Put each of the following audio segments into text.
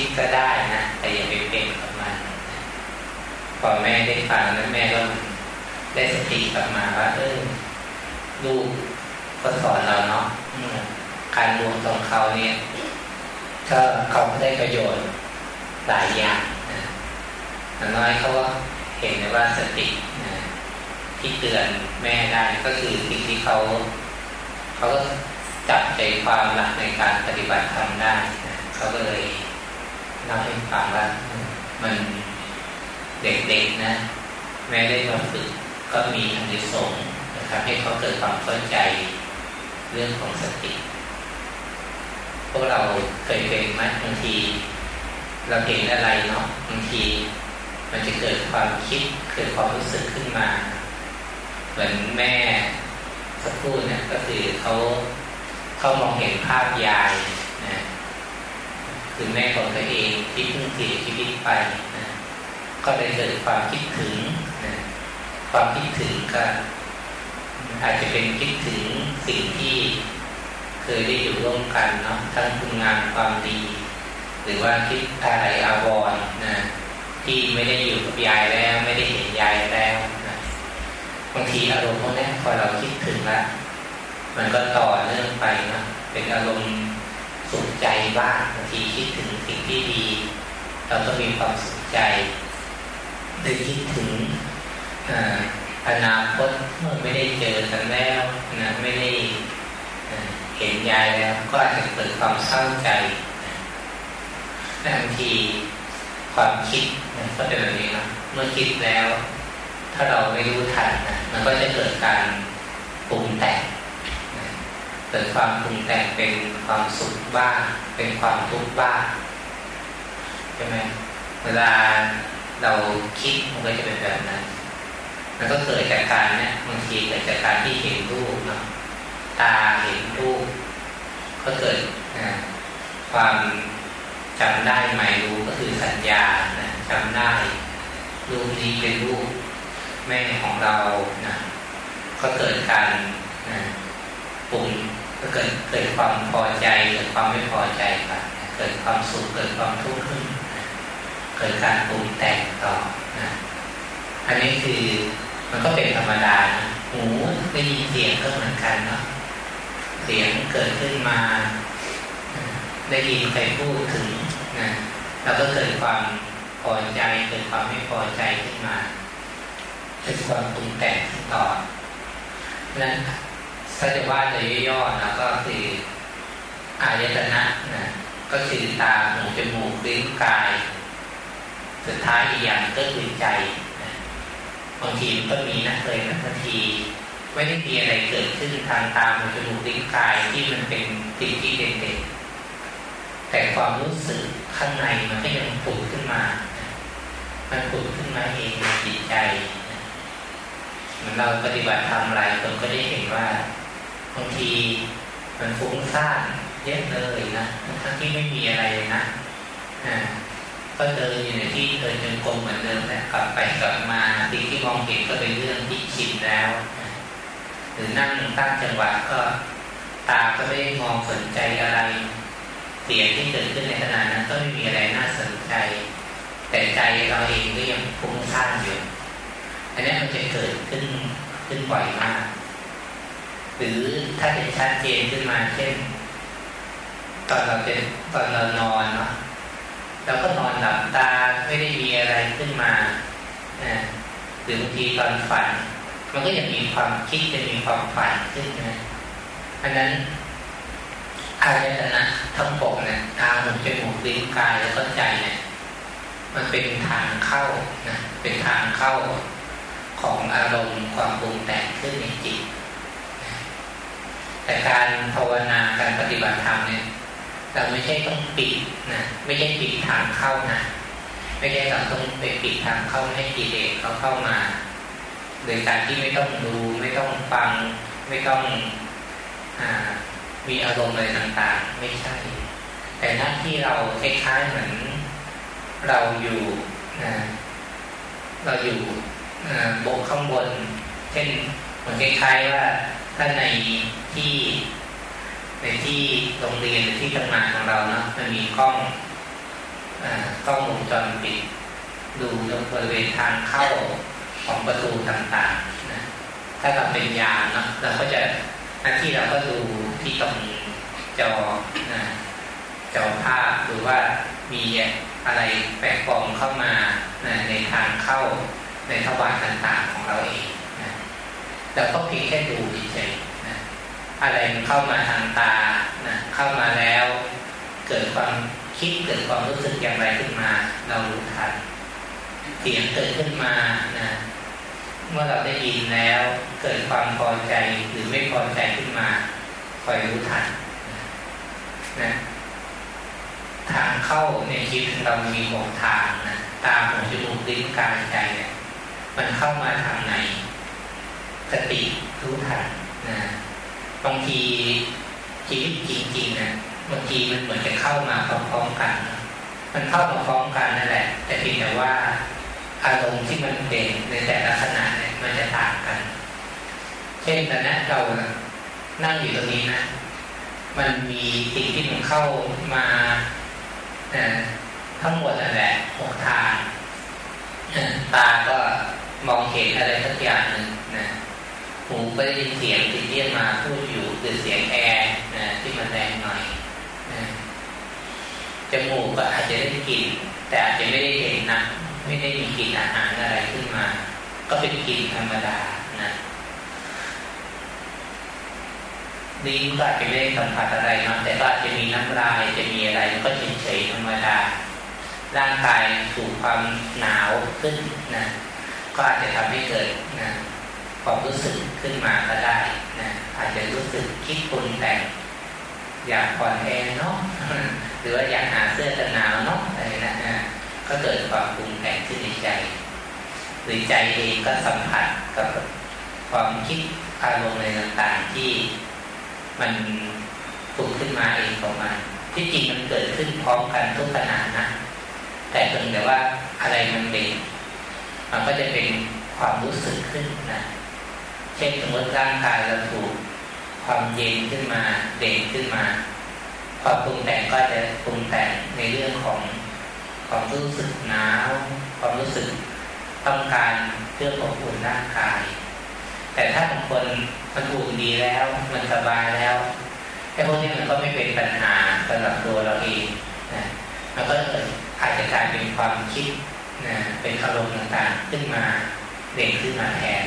คิดก็ได้นะ แต่อย่าไปเป็นกับมันพอแม่ได้ฟังแล้วแม่ก็ได้สติกลับมาว่าเออลูกก็สอนเราเนาะการรวมตรงเขาเนี่ยก็เขาได้ประโยชน์หลายอย่างนะน้อยเขาก็เห็นว่าสตินะที่เตือนแม่ได้ก็คือสิ่งที่เขาเขาก็จับใจความหลักในการปฏิบัติธรรมได้นะเขาก็เลย เล่าให้ฟังว่ามันเด็กๆนะ แม้ได้มาฝึกก็มีอันดีสงนะครับ ให้เขาเกิดความเข้าใจเรื่องของสติ พวกเราเคยเป็นไหมบางที เราเห็นอะไรเนาะบางที มันจะเกิดความคิดเกิดความรู้สึกขึ้นมา เหมือนแม่สักครู่เนี่ยก็คือเขาเขามองเห็นภาพยาย คือแม่ของตัวเองที่เพิ่งเสียชีวิตไปนะก็เลยเกิดความคิดถึงนะความคิดถึงก็อาจจะเป็นคิดถึงสิ่งที่เคยได้อยู่ร่วมกันเนาะทั้งคุณงานความดี หรือว่าคิดอะไรอาวรนะที่ไม่ได้อยู่กับยายแล้วไม่ได้เห็นยายแล้วนะบางทีอารมณ์พวกนี้พอเราคิดถึงแล้วมันก็ต่อเนื่องไปนะเป็นอารมณ์ สุขใจบ้างบางทีคิดถึงสิ่งที่ดี เราก็มีความสุขใจหรือคิดถึงอนาคตเมื่อไม่ได้เจอกันแล้วนะไม่ได้เห็นยายแล้วก็อาจจะเกิดความเศร้าใจบางทีความคิดก็เป็นแบบนี้นะเมื่อคิดแล้ว ถ้าเราไม่รู้ทันนะมันก็จะเกิดการปรุงแต่ง เกิดความปรุงแต่งเป็นความสุขบ้าง เป็นความทุกข์บ้างใช่ไหมเวลาเราคิดมันก็จะเป็นแบบนั้น มันก็เกิดจากการเนี่ยบางทีเกิดจากการที่เห็นรูปเนาะตาเห็นรูปก็เกิดความจำได้หมายรู้ก็คือสัญญานะจำได้ รูปนี้เป็นรูปแม่ของเรานะก็เกิดการนะปรุง ก็เกิดเกิดความพอใจเกิดความไม่พอใจกันเกิดความสุขเกิดความทุกข์ขึ้นเกิดการปรุงแต่งต่อนะอันนี้คือมันก็เป็นธรรมดานะหูได้ยินเสียงก็เหมือนกันเนาะเสียงเกิดขึ้นมา ได้ยินใครพูดถึงนะเราก็เกิดความพอใจเกิดความไม่พอใจขึ้นมาเกิดความปรุงแต่งต่อนั้น ถ้าจะว่าโดยย่อๆนะก็คืออายตนะนะก็คือตาหูจมูกลิ้นกาย สุดท้ายอีกอย่างก็คือใจบางทีมันก็มีนะเคยนะบางทีไม่ได้มีอะไรเกิดขึ้นทางตาหูจมูกลิ้นกายที่มันเป็นสิ่งที่เด่นๆแต่ความรู้สึกข้างในมันก็ยังผุดขึ้นมา มันผุดขึ้นมาเองในจิตใจเหมือนเราปฏิบัติทำอะไรคนก็ได้เห็นว่า บางทีมันฟุ้งซ่านเยอะเลยนะทั้งที่ไม่มีอะไรนะอ่าก็เดินอยู่ในที่เดินจนกลมเหมือนเดิมแต่กลับไปกลับมาสิ่งที่มองเห็นก็เป็นเรื่องที่ชินแล้ว หรือนั่งตั้งจังหวะก็ตาก็ไม่ได้มองสนใจอะไร เสียงที่เกิดขึ้นในขณะนั้นก็ไม่มีอะไรน่าสนใจ แต่ใจเราเองก็ยังฟุ้งซ่านอยู่ อันนี้มันจะเกิดขึ้นขึ้นบ่อยมาก หรือถ้าเป็นชัดเจนขึ้นมาเช่น ตอนเราเป็นตอนเรานอนเนาะเราก็นอนหลับตาไม่ได้มีอะไรขึ้นมาหรือบางทีตอนฝัน มันก็ยังมีความคิดจะมีความฝันขึ้นนะอันนั้นอายตนะทั้งปกเนี่ยตาหูจมูกลิ้นกายแล้วก็ใจเนี่ยมันเป็นทางเข้านะเป็นทางเข้าของอารมณ์ความปรุงแต่งขึ้นในจิต แต่การภาวนาการปฏิบัติธรรมเนี่ยเราไม่ใช่ต้องปิดนะไม่ใช่ปิดทางเข้านะไม่ใช่เราต้องไปปิดทางเข้าให้กิเลสเขาเข้ามา โดยการที่ไม่ต้องดูไม่ต้องฟัง ไม่ต้องอมีอารมณ์อะไรต่างๆ ไม่ใช่ แต่หน้าที่เราคล้ายๆเหมือนเราอยู่นะเราอยู่บกข้างบน เช่นเหมือนคล้ายๆว่าถ้าใน ที่ในที่โรงเรียนหรือที่ทำงานของเราเนาะมันมีกล้องอกล้องวงจรปิด ดูตรงบริเวณทางเข้าของประตูต่างๆนะถ้าเราเป็นยามเนาะเราก็จะหน้าที่เราก็ดูที่ตรงจอนะจอภาพหรือว่ามีอะไรแปลกปลอมเข้ามานะในทางเข้าในทวารต่างๆของเราเองนะเราก็เพียงแค่ดูเฉยๆนะ อะไรมันเข้ามาทางตานะเข้ามาแล้ว เกิดความคิดเกิดความรู้สึกอย่างไรขึ้นมา เรารู้ทันเสียงเกิดขึ้นมานะเมื่อเราได้ยินแล้วเกิดความพอใจหรือไม่พอใจขึ้นมาคอยรู้ทันนะทางเข้าในชีวิตเรามีหกทางนะตาหูจมูกลิ้นกายใจเนี่ยมันเข้ามาทางไหนสติรู้ทันนะ บางทีชีวิตจริงๆนะบางทีมันเหมือนจะเข้ามาพร้อมๆกัน มันเข้ามาพร้อมกันนั่นแหละ แต่เพียงแต่ว่าอารมณ์ที่มันเป็นในแต่ละขณะเนี่ยมันจะต่างกัน เช่นตอนนี้เรานั่งอยู่ตรงนี้นะ มันมีสิ่งที่มันเข้ามาทั้งหมดนั่นแหละหกทางตาก็มองเห็นอะไรสักอย่างหนึ่งนะ หูก็ได้ยินเสียงติดเรียกมาพูดอยู่คือเสียงแอร์นะที่มันแรงหน่อยนะจมูกก็อาจจะได้กลิ่นแต่อาจจะไม่ได้เห็นนะไม่ได้มีกลิ่นอาหารอะไรขึ้นมา ก็เป็นกลิ่นธรรมดานะลิ้นก็อาจจะไม่ได้สัมผัสอะไรนะแต่ก็อาจจะมีน้ำลายจะมีอะไรก็เฉยๆธรรมดา ร่างกายถูกความหนาวขึ้นนะก็อาจจะทำให้เกิดนะ ความรู้สึกขึ้นมาก็ได้นะอาจจะรู้สึกคิดปรุงแต่งอยากผ่อนแอเนาะหรือว่าอยากหาเสื้อกันหนาวเนาะอะไรนะนะก็เกิดความปรุงแต่งขึ้นในใจ หรือใจเองก็สัมผัสกับความคิดอารมณ์อะไรต่างๆ ที่มันปุกขึ้นมาเองของมันที่จริงมันเกิดขึ้นพร้อมกันทุกขณะนะแต่เพียงแต่ว่าอะไรมันเด่นมันก็จะเป็นความรู้สึกขึ้นนะ ช่นสมมติร่างกายเราถูกความเย็นขึ้นมาเด่นขึ้นมาความปรุงแต่งก็จะปรุงแต่งในเรื่องของความรู้สึกหนาวความรู้สึกต้องการเพื่ออบอุ่นร่างกาย แต่ถ้าบางคนมันอุ่นดีแล้ว มันสบายแล้วไอ้พวกนี้มันก็ไม่เป็นปัญหาสำหรับตัวเราเองนะมันก็อาจจะกลายเป็นความคิดนะเป็นอารมณ์ต่างๆขึ้นมาเด่นขึ้นมาแทน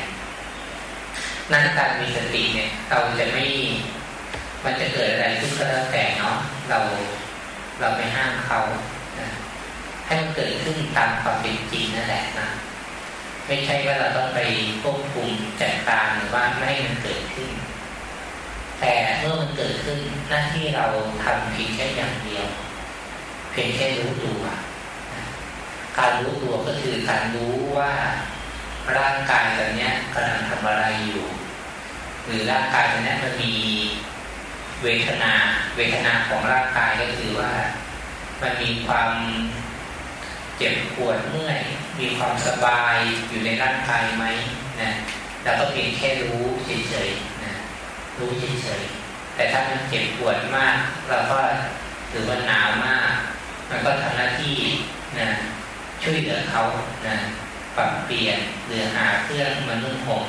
นั้นการมีสติเนี่ย เราจะไม่ มันจะเกิดอะไรขึ้นก็แล้วแต่เนาะเราเราไม่ห้ามเขานะให้มันเกิดขึ้นตามความเป็นจริงนั่นแหละนะไม่ใช่ว่าเราต้องไปควบคุมจัดการหรือว่าไม่ให้มันเกิดขึ้น แต่เมื่อมันเกิดขึ้นหน้าที่เราทำเพียงแค่อย่างเดียว เพียงแค่รู้ตัวการรู้ตัวก็คือการรู้ว่า ร่างกายตอนนี้กำลังทำอะไรอยู่ หรือร่างกายตอนนี้มันมีเวทนา เวทนาของร่างกายก็คือว่า มันมีความเจ็บปวดเมื่อยมีความสบายอยู่ในร่างกายไหมนะแล้วก็เพียงแค่รู้เฉยๆนะรู้เฉยๆแต่ถ้ามันเจ็บปวดมาก เราก็หรือว่าหนาวมาก มันก็ทำหน้าที่นะช่วยเหลือเขานะ ปรับเปลี่ยนหรือหาเครื่องมานุ่งห่ม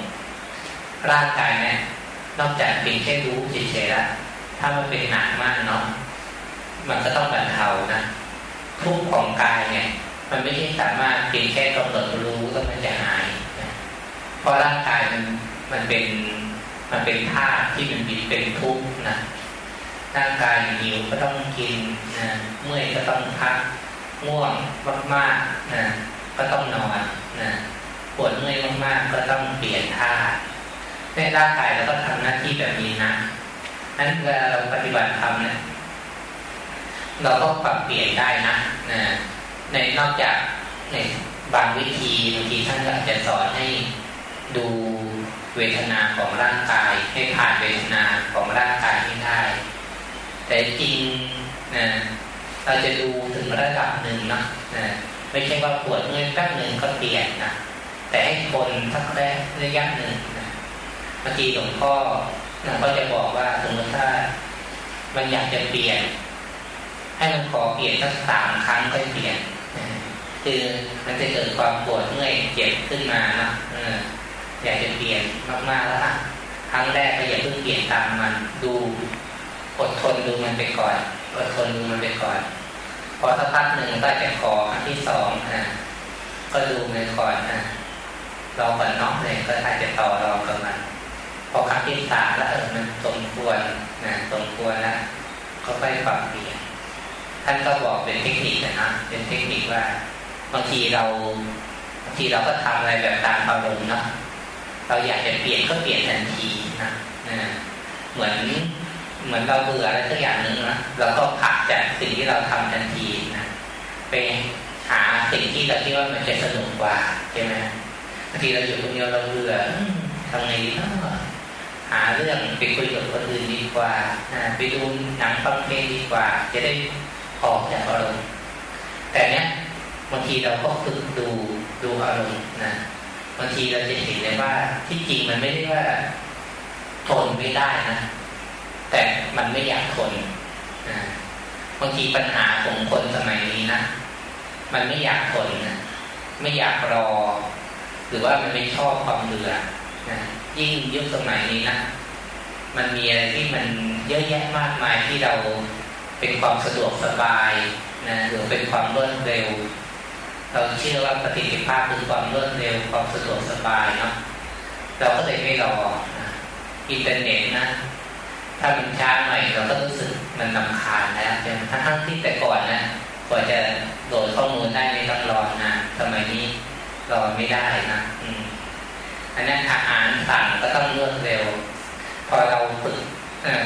ร่างกายเนี่ยนอกจากเป็นแค่รู้เฉยๆแล้วถ้ามันเป็นหนักมากเนาะมันก็ต้องบรรเทานะทุกของกายเนี่ย มันไม่ใช่สามารถเพียงแค่กำหนดรู้ก็มันจะหายนะเพราะร่างกายมันมันเป็นมันเป็นธาตุที่มันมีเป็นทุกข์นะร่างกายหิวก็ต้องกินนะเมื่อยก็ต้องพักง่วงมากๆนะก็ต้องนอน นะปวดเมื่อยมากๆก็ต้องเปลี่ยนท่าในร่างกายแล้วก็ทำหน้าที่แบบนี้นะนั้นเวลาเราปฏิบัติธรรมเนี่ยเราก็ปรับเปลี่ยนได้นะนะในนอกจากในบางวิธีบางทีท่านก็จจะสอนให้ดูเวทนาของร่างกาย ให้ผ่านเวทนาของร่างกายให้ได้ แต่จริงนะเราจะดูถึงระดับหนึ่งนะนะ ไม่ใช่ว่าปวดเมื่อยแป๊บหนึ่งก็เปลี่ยนนะแต่ให้คนทักแรกระยะหนึ่งนะบางทีหลวงพ่อนะก็จะบอกว่าสมมติถ้ามันอยากจะเปลี่ยน ให้มันขอเปลี่ยนสักสามครั้งก็เปลี่ยนคือมันจะเกิดความปวดเมื่อยเจ็บขึ้นมานะอยากจะเปลี่ยนมากๆแล้วครั้งแรกก็อย่าเพิ่งเปลี่ยนตามมันดูอดทนดูมันไปก่อนอดทนดูมันไปก่อน พอสักพักหนึ่งก็จะขอครั้งที่สองนะก็ดูมันก่อนนะรองก่อนน้องเลยก็อาจจะต่อรองกับมันพอครั้งที่สามแล้วเออมันสมควรนะสมควรแล้วก็ไปปรับเปลี่ยนท่านก็บอกเป็นเทคนิคนะเป็นเทคนิคว่าบางทีเราบางทีเราก็ทำอะไรแบบตามอารมณ์เนาะเราอยากจะเปลี่ยนก็เปลี่ยนทันทีนะนะเหมือน เหมือนเราเบื่ออะไรสักอย่างหนึ่งนะเราก็ผักจากสิ่งที่เราทำทันทีนะไปหาสิ่งที่เราคิดว่ามันจะสนุกกว่าใช่ไหมบางทีเราอยู่คนเดียวเราเบื่อทำไงดีเนาะหาเรื่องไปคุยกับคนอื่นดีกว่าไปดูหนังฟังเพลงดีกว่า จะได้ออกจากอารมณ์แต่เนี้ยบางทีเราก็ฝึกดูดูอารมณ์นะบางทีเราจะเห็นเลยว่าที่จริงมันไม่ได้ว่าทนไม่ได้นะ แต่มันไม่อยากทนบางทีปัญหาของคนสมัยนี้นะมันไม่อยากทนนะไม่อยากรอ หรือว่ามันไม่ชอบความเบื่อนะยิ่งยุคสมัยนี้นะมันมีอะไรที่มันเยอะแยะมากมายที่เราเป็นความสะดวกสบายนะหรือเป็นความรวดเร็ว เราเชื่อว่าประสิทิภาพคือความรวดเร็วความสะดวกสบายเนาะเราก็เลยไม่รออินเทอร์เน็ตนะ ถ้ามันช้าหน่อยเราก็รู้สึกมันนำคาญแล้วใช่ไหมทั้งที่แต่ก่อนนะกว่าจะโหลดข้อมูลได้ไม่ต้องรอนะสมัยนี้รอไม่ได้นะอืมอันนั้นอาหารสั่งก็ต้องรวดเร็ว พอเราฝึก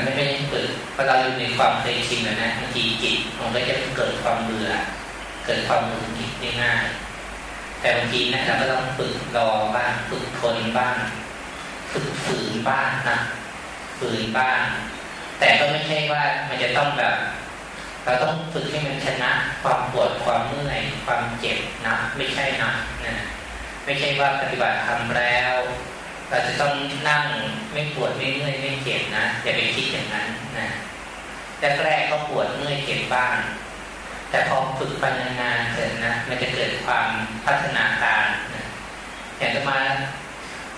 ไม่ไม่ฝึกพอเราอยู่ในความเคยชินแล้วนะบางทีจิตมันก็จะเกิดความเบื่อ เกิดความหงุดหงิดได้ง่ายแต่บางทีนะเราก็ต้องฝึกรอบ้างฝึกทนบ้าง ฝึกฝืนบ้างนะ ฝืนบ้าง แต่ก็ไม่ใช่ว่ามันจะต้องแบบ เราต้องฝึกให้มันชนะความปวดความเมื่อยความเจ็บนะไม่ใช่นะนะไม่ใช่ว่าปฏิบัติทำแล้ว เราจะต้องนั่งไม่ปวดไม่เมื่อยไม่เจ็บนะอย่าไปคิดอย่างนั้นนะแรกๆก็ปวดเมื่อยเจ็บบ้าง แต่พอฝึกไปนานๆเสร็จนะมันจะเกิดความพัฒนาการนะอย่างจะมา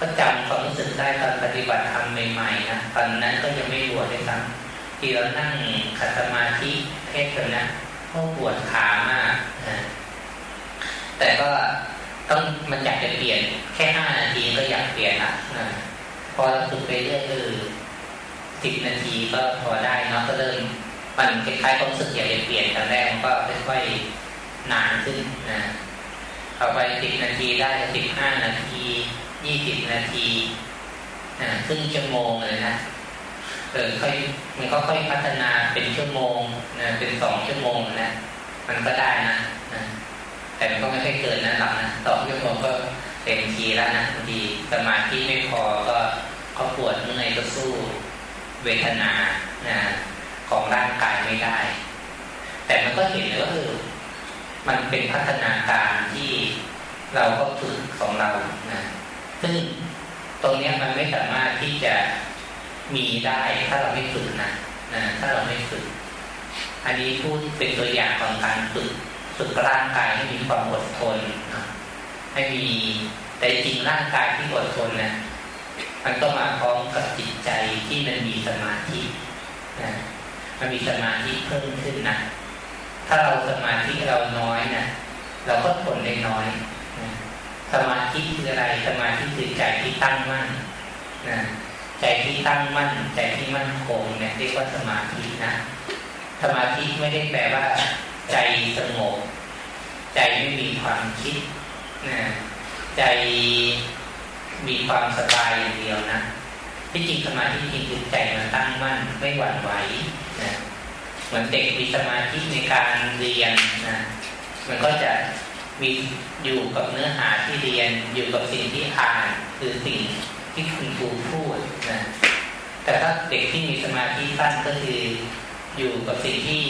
ก็จำความรู้สึกได้ตอนปฏิบัติธรรมใหม่ๆนะตอนนั้นก็ยังไม่บวชเลยซ้ำที่เรานั่งขัดสมาธิเทศกันนะก็ปวดขามากนะแต่ก็ต้องมันอยากจะเปลี่ยนแค่ห้านาทีก็อยากเปลี่ยนละนะพอเราฝึกไปเรื่อยคือสิบนาทีก็พอได้เนาะก็เริ่มมันคล้ายๆความรู้สึกอยากจะเปลี่ยนแต่แรกก็ค่อยๆนานขึ้นนะต่อไปสิบนาทีได้สิบห้านาที ยี่สิบนาทีนะครึ่งชั่วโมงเลยนะเออค่อยมันก็ค่อยพัฒนาเป็นชั่วโมงนะเป็นสองชั่วโมงนะมันก็ได้นะแต่มันก็ไม่ใช่เกินนั้นหรอกนะสองชั่วโมงก็เต็มทีแล้วนะบางทีสมาธิไม่พอก็เขาปวดเมื่อยก็สู้เวทนานะของร่างกายไม่ได้ แต่มันก็เห็นเลยว่าเออมันเป็นพัฒนาการที่เราก็ฝึกของเรานะ ซึ่งตรงนี้มันไม่สามารถที่จะมีได้ถ้าเราไม่ฝึกนะนะถ้าเราไม่ฝึก อันนี้พูดเป็นตัวอย่างของการฝึกฝึกร่างกายให้มีความอดทนให้มีแต่จริงร่างกายที่อดทนนะมันก็มาพร้อมกับจิตใจที่มันมีสมาธินะมันมีสมาธิเพิ่มขึ้นนะถ้าเราสมาธิเราน้อยนะเราก็ทนได้น้อย สมาธิคืออะไร สมาธิคือใจที่ตั้งมั่นนะใจที่ตั้งมั่นใจที่มั่นคงเนี่ยเรียกว่าสมาธินะสมาธิไม่ได้แปลว่า ใจสงบใจไม่มีความคิดนะใจมีความสบายอย่างเดียวนะที่จริงสมาธิจริงคือใจมันตั้งมั่นไม่หวั่นไหวนะเหมือนเด็กมีสมาธิในการเรียนนะมันก็จะ มีอยู่กับเนื้อหาที่เรียนอยู่กับสิ่งที่อ่านคือสิ่งที่คุณครูพูดนะแต่ถ้าเด็กที่มีสมาธิสั้นก็คืออยู่กับสิ่งที่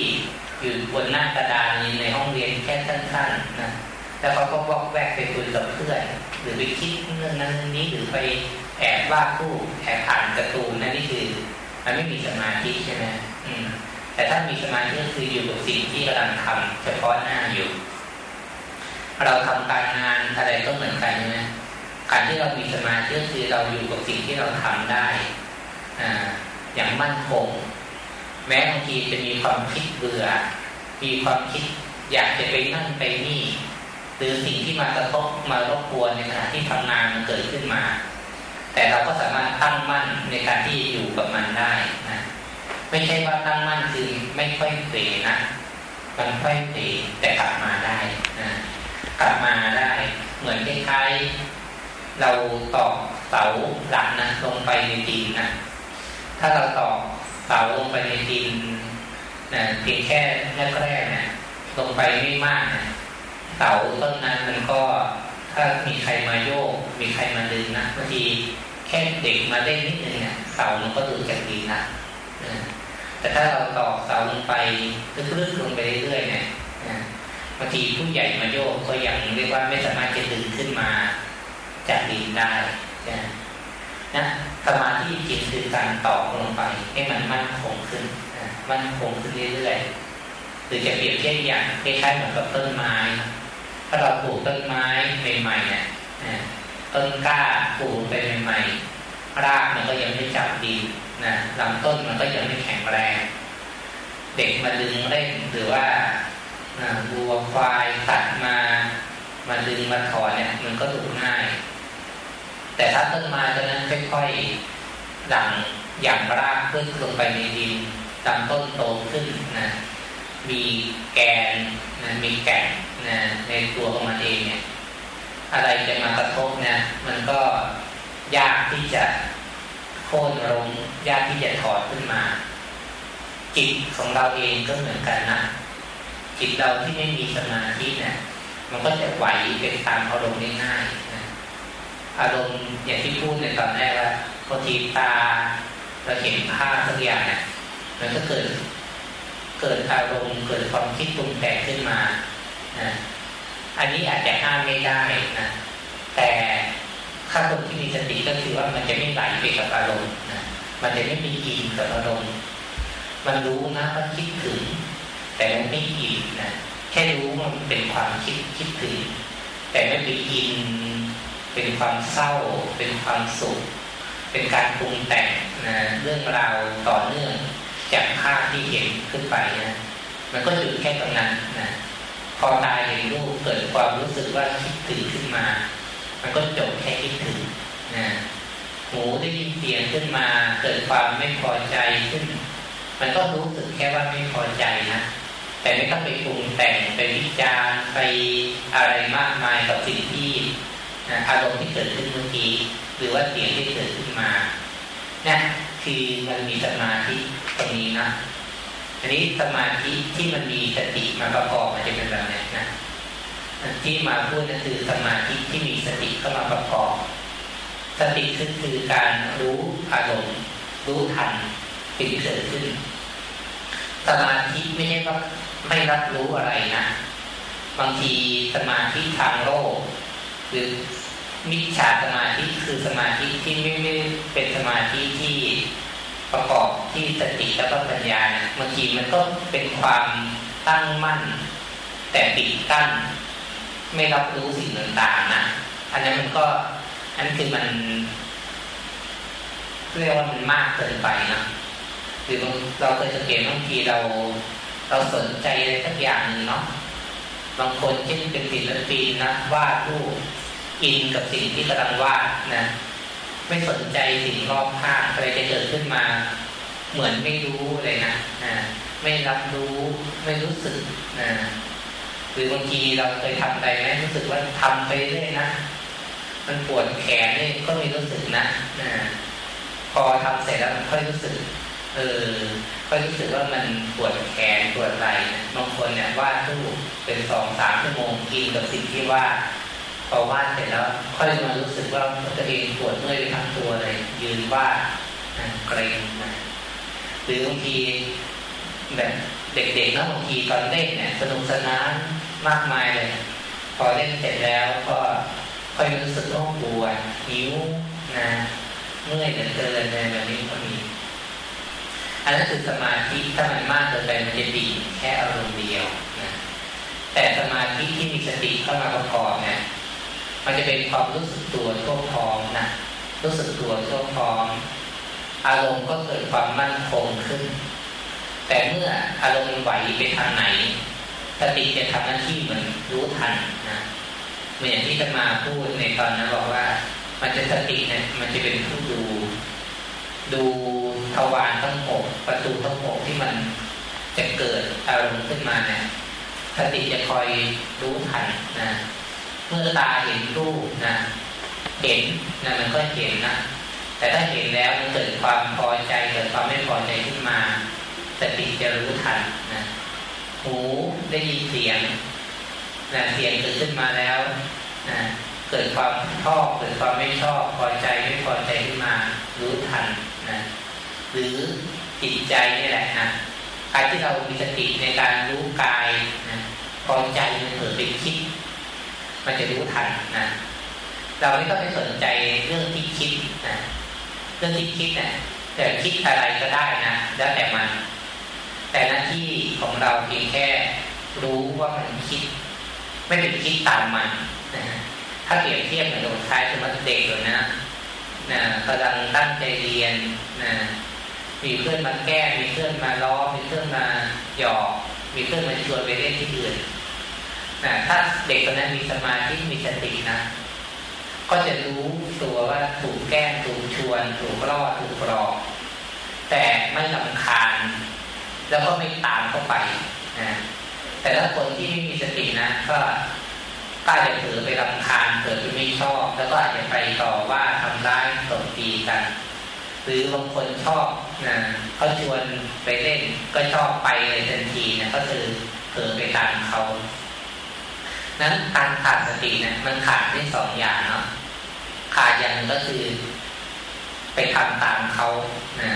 อยู่บนหน้ากระดานในห้องเรียนแค่สั้นๆนะแล้วเขาก็วอกแวกไปคุยกับเพื่อนหรือไปคิดเรื่องนั้นนี้หรือไปแอบวาดรูปแอบอ่านการ์ตูนนั่นนี่คือ มันไม่มีสมาธิใช่ไหมมแต่ถ้ามีสมาธิก็คืออยู่กับสิ่งที่กำลังทำเฉพาะหน้าอยู่ เราทำการงานอะไรก็เหมือนกันใช่ไหมการที่เรามีสมาธิก็คือเราอยู่กับสิ่งที่เราทำได้ออย่างมั่นคง แม้บางทีจะมีความคิดเบื่อ มีความคิดอยากจะไปนั่นไปนี่ หรือสิ่งที่มากระทบมารบกวนในขณะที่ทำงานมันเกิดขึ้นมา แต่เราก็สามารถตั้งมั่นในการที่อยู่กับมันได้นะไม่ใช่ว่าตั้งมั่นคือไม่ค่อยเปลี่ยนะมันค่อยเปลี่ยนแต่กลับมาได้นะ กลับมาได้ เหมือนคล้ายๆเราตอกเสาหลักนะลงไปในดินนะถ้าเราตอกเสาลงไปในดินนะเพียงแค่แรกๆนะลงไปไม่มากนะเสาต้นนั้นมันก็ถ้ามีใครมาโยก มีใครมาดึงนะบางทีแค่เด็กมาเล่นนิดนึงเนี่ยเสามันก็ดูจากดินนะแต่ถ้าเราตอกเสาลงไปลึกๆลงไปเรื่อยๆเนี่ย บางทีผู้ใหญ่มาโยกก็ยังเรียกว่าไม่สามารถจะดึงขึ้นมาจากดินได้นะสมาธิจริงคือการตอกลงไป ให้มันมั่นคงขึ้นมั่นคงขึ้นเรื่อยๆหรือจะเปรียบเทียบอย่างคล้ายๆเหมือนกับต้นไม้ ถ้าเราปลูกต้นไม้ใหม่ๆเนี่ยต้นกล้าปลูกไปใหม่ๆรากมันก็ยังไม่จับดินนะลำต้นมันก็ยังไม่แข็งแรง เด็กมาดึงเล่นหรือว่า บัวควายตัดมามาดึงมาถอนเนี่ย มันก็ดูง่าย แต่ถ้าต้นไม้ตอนนั้นค่อยๆดังอย่างรากขึ้นลงไปในดินลำต้นโตขึ้นนะมีแกนนะมีแก่นนะในตัวของมันเองเนี่ย อะไรจะมากระทบนะมันก็ยากที่จะโค่นลงยากที่จะถอดขึ้นมาจิตของเราเองก็เหมือนกันนะ จิตเราที่ไม่มีสมาธิเนี่ยมันก็จะไหวไปตามอารมณ์ง่ายนะอารมณ์อย่างที่พูดในตอนแรกว่าพอทีตาเราเห็นภาพสักอย่างเนี่ยมันก็เกิดเกิดอารมณ์เกิดความคิดปรุงแต่งขึ้นมานะอันนี้อาจจะห้ามไม่ได้นะแต่ถ้าคนที่มีสติก็คือว่ามันจะไม่ไหลไปกับอารมณ์นะมันจะไม่มีอินกับอารมณ์ มันรู้นะว่าคิดถึง แต่มันไม่อินนะแค่รู้มันเป็นความคิดคิดถึง แต่ไม่ไปอิน เป็นความเศร้า เป็นความสุข เป็นการปรุงแต่งนะเรื่องราวต่อเนื่องจากภาพที่เห็นขึ้นไปนะมันก็หยุดแค่ตรงนั้นนะพอตายเห็นรูปเกิดความรู้สึกว่าคิดถึงขึ้นมา มันก็จบแค่คิดถึงนะหูได้ยินเสียงขึ้นมา เกิดความไม่พอใจขึ้น มันก็รู้สึกแค่ว่าไม่พอใจนะ แต่ไม่ต้องไปปรุงแต่งไปวิจารณ์ไปอะไรมากมายกับสิ่งที่อารมณ์ที่เกิดขึ้นเมื่อกี้หรือว่าเสียงที่เกิดขึ้นมาเนี่ยคือมันมีสมาธิตรงนี้นะอันนี้สมาธิที่มันมีสติมาประกอบมันจะเป็นแบบไหนนะที่มาพูดก็คือสมาธิที่มีสติเข้ามาประกอบ สติคือคือการรู้อารมณ์รู้ทันสิ่งที่เกิดขึ้นสมาธิไม่ใช่ว่า ไม่รับรู้อะไรนะ บางทีสมาธิทางโลก หรือมิจฉาสมาธิคือสมาธิที่ไม่ไม่เป็นสมาธิที่ประกอบที่สติและก็ปัญญาเนี่ยบางทีมันก็เป็นความตั้งมั่น แต่ปิดกั้น ไม่รับรู้สิ่งต่างๆนะอันนั้นมันก็อันคือมันเรียกว่ามันมากเกินไปนะหรือเราเคยสังเกตบางทีเรา เราสนใจอะไรสักอย่างหนึ่งเนาะบางคนเช่นเป็นศิลปินนะวาดรูปอินกับสิ่งที่กำลังวาดนะไม่สนใจสิ่งรอบข้างอะไรจะเกิดขึ้นมา เหมือนไม่รู้เลยนะนะไม่รับรู้ไม่รู้สึกนะหรือบางทีเราเคยทำอะไรไหมรู้สึกว่าทำไปเรื่อยนะมันปวดแขนนี่ก็ม่รู้สึกนะนะพอทำเสร็จแล้วค่อยรู้สึก เออค่อยรู้สึกว่ามันปวดแขนปวดไหล่บางคนเนี่ยวาดรูปเป็นสองสามชั่วโมงกินกับสิ่งที่วาดพอวาดเสร็จแล้วค่อยมารู้สึกว่าตัวเองปวดเมื่อยไปทั้งตัวเลยยืนวาดเกรงนะหรือบางทีแบบเด็กๆนะบางทีตอนเล่นเนี่ยสนุกสนานมากมายเลย พอเล่นเสร็จแล้วก็ค่อยรู้สึกว่าปวดหิวนะเมื่อยเหลือเกินในแบบนี้ก็มี อันนั้นคือสมาธิถ้ามันมากเกินไปมันจะดีแค่อารมณ์เดียวนะแต่สมาธิที่มีสติเข้ามาประกอบเนี่ยมันจะเป็นความรู้สึกตัวทั่วพร้อมนะรู้สึกตัวทั่วพร้อม อารมณ์ก็เกิดความมั่นคงขึ้น แต่เมื่ออารมณ์ไหวไปทางไหนสติจะทำหน้าที่เหมือนรู้ทันนะเหมือนอย่างที่จะมาพูดในตอนนั้นบอกว่า มันจะสติเนี่ยมันจะเป็นผู้ดู ดู ทวารทั้งหกประตูทั้งหกที่มันจะเกิดอารมณ์ขึ้นมาเนี่ยสติจะคอยรู้ทันนะเมื่อตาเห็นรูปนะเห็นนะมันก็เห็นนะแต่ถ้าเห็นแล้วมันเกิดความพอใจเกิดความไม่พอใจขึ้นมาสติจะรู้ทันนะหูได้ยินเสียงนะเสียงเกิดขึ้นมาแล้วนะเกิดความชอบเกิดความไม่ชอบพอใจไม่พอใจขึ้นมารู้ทันนะ หรือจิตใจนี่แหละนะการที่เรามีสติในการรู้กายนะพอใจมันเผลอไปคิด มันจะรู้ทันนะเราไม่ต้องไปสนใจเรื่องที่คิดนะเรื่องที่คิดนะแต่คิดอะไรก็ได้นะแล้วแต่มัน แต่หน้าที่ของเราเพียงแค่รู้ว่ามันคิด ไม่เป็นคิดตามมันนะถ้าเปรียบเทียบเหมือนคล้ายสมมติเด็กเลยนะนะกำลังตั้งใจเรียนนะ มีเพื่อนมาแก้มีเพื่อนมาล้อมีเพื่อนมาหยอกมีเพื่อนมาชวนไปเล่นที่อื่นนะถ้าเด็กคนนั้นมีสมาธิมีสตินะ ก็จะรู้ตัวว่าถูกแกล้งถูกชวนถูกล่อถูกปลอกแต่ไม่ลำคาญ แล้วก็ไม่ตามเข้าไปนะแต่ถ้าคนที่ไม่มีสตินะ ก็ก็อาจจะเผลอไปลำคาญเกิดไปไม่ชอบ แล้วก็อาจจะไปต่อว่าทำร้ายตบตีกัน หรือบางคนชอบนะเขาชวนไปเล่นก็ชอบไปเลยทันทีนะก็คือเผลอไปตามเขานั้นการขาดสติเนี่ยมันขาดได้สองอย่างเนาะขาดอย่างก็คือ ไปทำตามเขานะ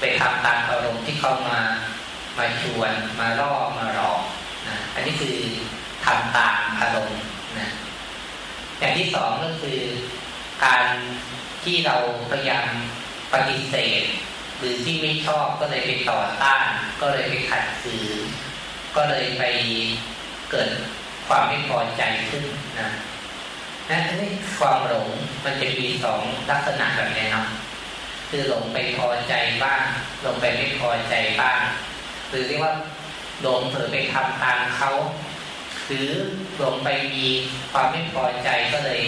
ไปทำตามอารมณ์ที่เขามามาชวนมาล่อมาหลอกนะอันนี้คือทำตามอารมณ์นะอย่างที่สองก็คือการที่เราพยายาม ปฏิเสธ หรือที่ไม่ชอบก็เลยไปต่อต้าน ก็เลยไปขัดขืนก็เลยไปเกิดความไม่พอใจขึ้นนะนั่นนี่ความหลงมันจะมีสองลักษณะแบบนี้เนาะคือหลงไปพอใจบ้างหลงไปไม่พอใจบ้าง หรือเรียกว่าหลงเผลอไปทำตามเขา หรือหลงไปมีความไม่พอใจก็เลย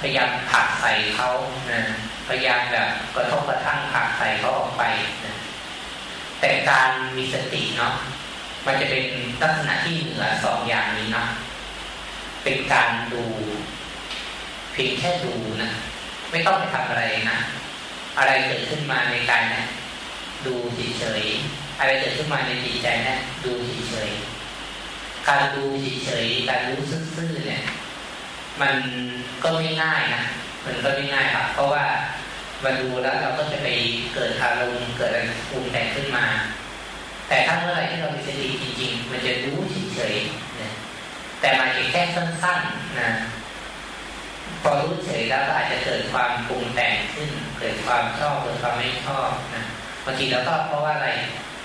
พยายามผักใส่เขานะพยายามแบบกระทบกระทั่งผักใส่เขาออกไปนะแต่การมีสติเนาะมันจะเป็นลักษณะที่เหนือสองอย่างนี้นะเป็นการดูเพียงแค่ดูนะไม่ต้องไปทำอะไรนะอะไรเกิดขึ้นมาในกายนะดูเฉยๆอะไรเกิดขึ้นมาในจิตใจนะดูเฉยๆการดูเฉยๆการรู้ซื่อๆเนี่ย มันก็ไม่ง่ายนะมันก็ไม่ง่ายครับ เพราะว่ามาดูแล้วเราก็จะไปเกิดอารมณ์เกิดอะไรปรุงแต่งขึ้นมา แต่ถ้าเมื่อไรที่เรามีสติจริง ๆ มันจะรู้เฉยๆนะแต่มาแค่สั้นๆนะพอรู้เฉยแล้วก็อาจจะเกิดความปรุงแต่งขึ้น เกิดความชอบเกิดความไม่ชอบนะบางทีแล้วก็เพราะว่าอะไร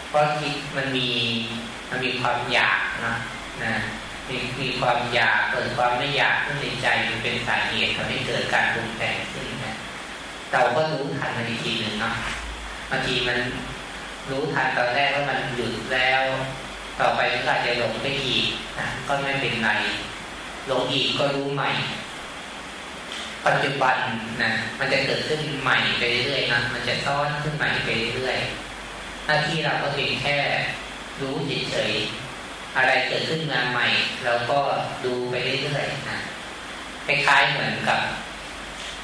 เพราะคิดมันมีมันมีความอยากนะนะ มีมีความอยากเกิดความไม่อยากขึ้นในใจมันเป็นสาเหตุทำให้เกิดการปรุงแต่งขึ้นนะเราก็รู้ทันมันอีกทีหนึ่งเนาะบางทีมันรู้ทันตอนแรกว่ามันหยุดแล้ว ต่อไปก็อาจจะหลงไปอีกนะก็ไม่เป็นไรหลงอีกก็รู้ใหม่ ปัจจุบันนะมันจะเกิดขึ้นใหม่ไปเรื่อยนะมันจะซ้อนขึ้นใหม่ไปเรื่อยหน้าที่เราก็เพียงแค่รู้เฉยๆ อะไรเกิดขึ้นมาใหม่ เราก็ดูไปเรื่อยๆนะคล้ายๆเหมือนกับ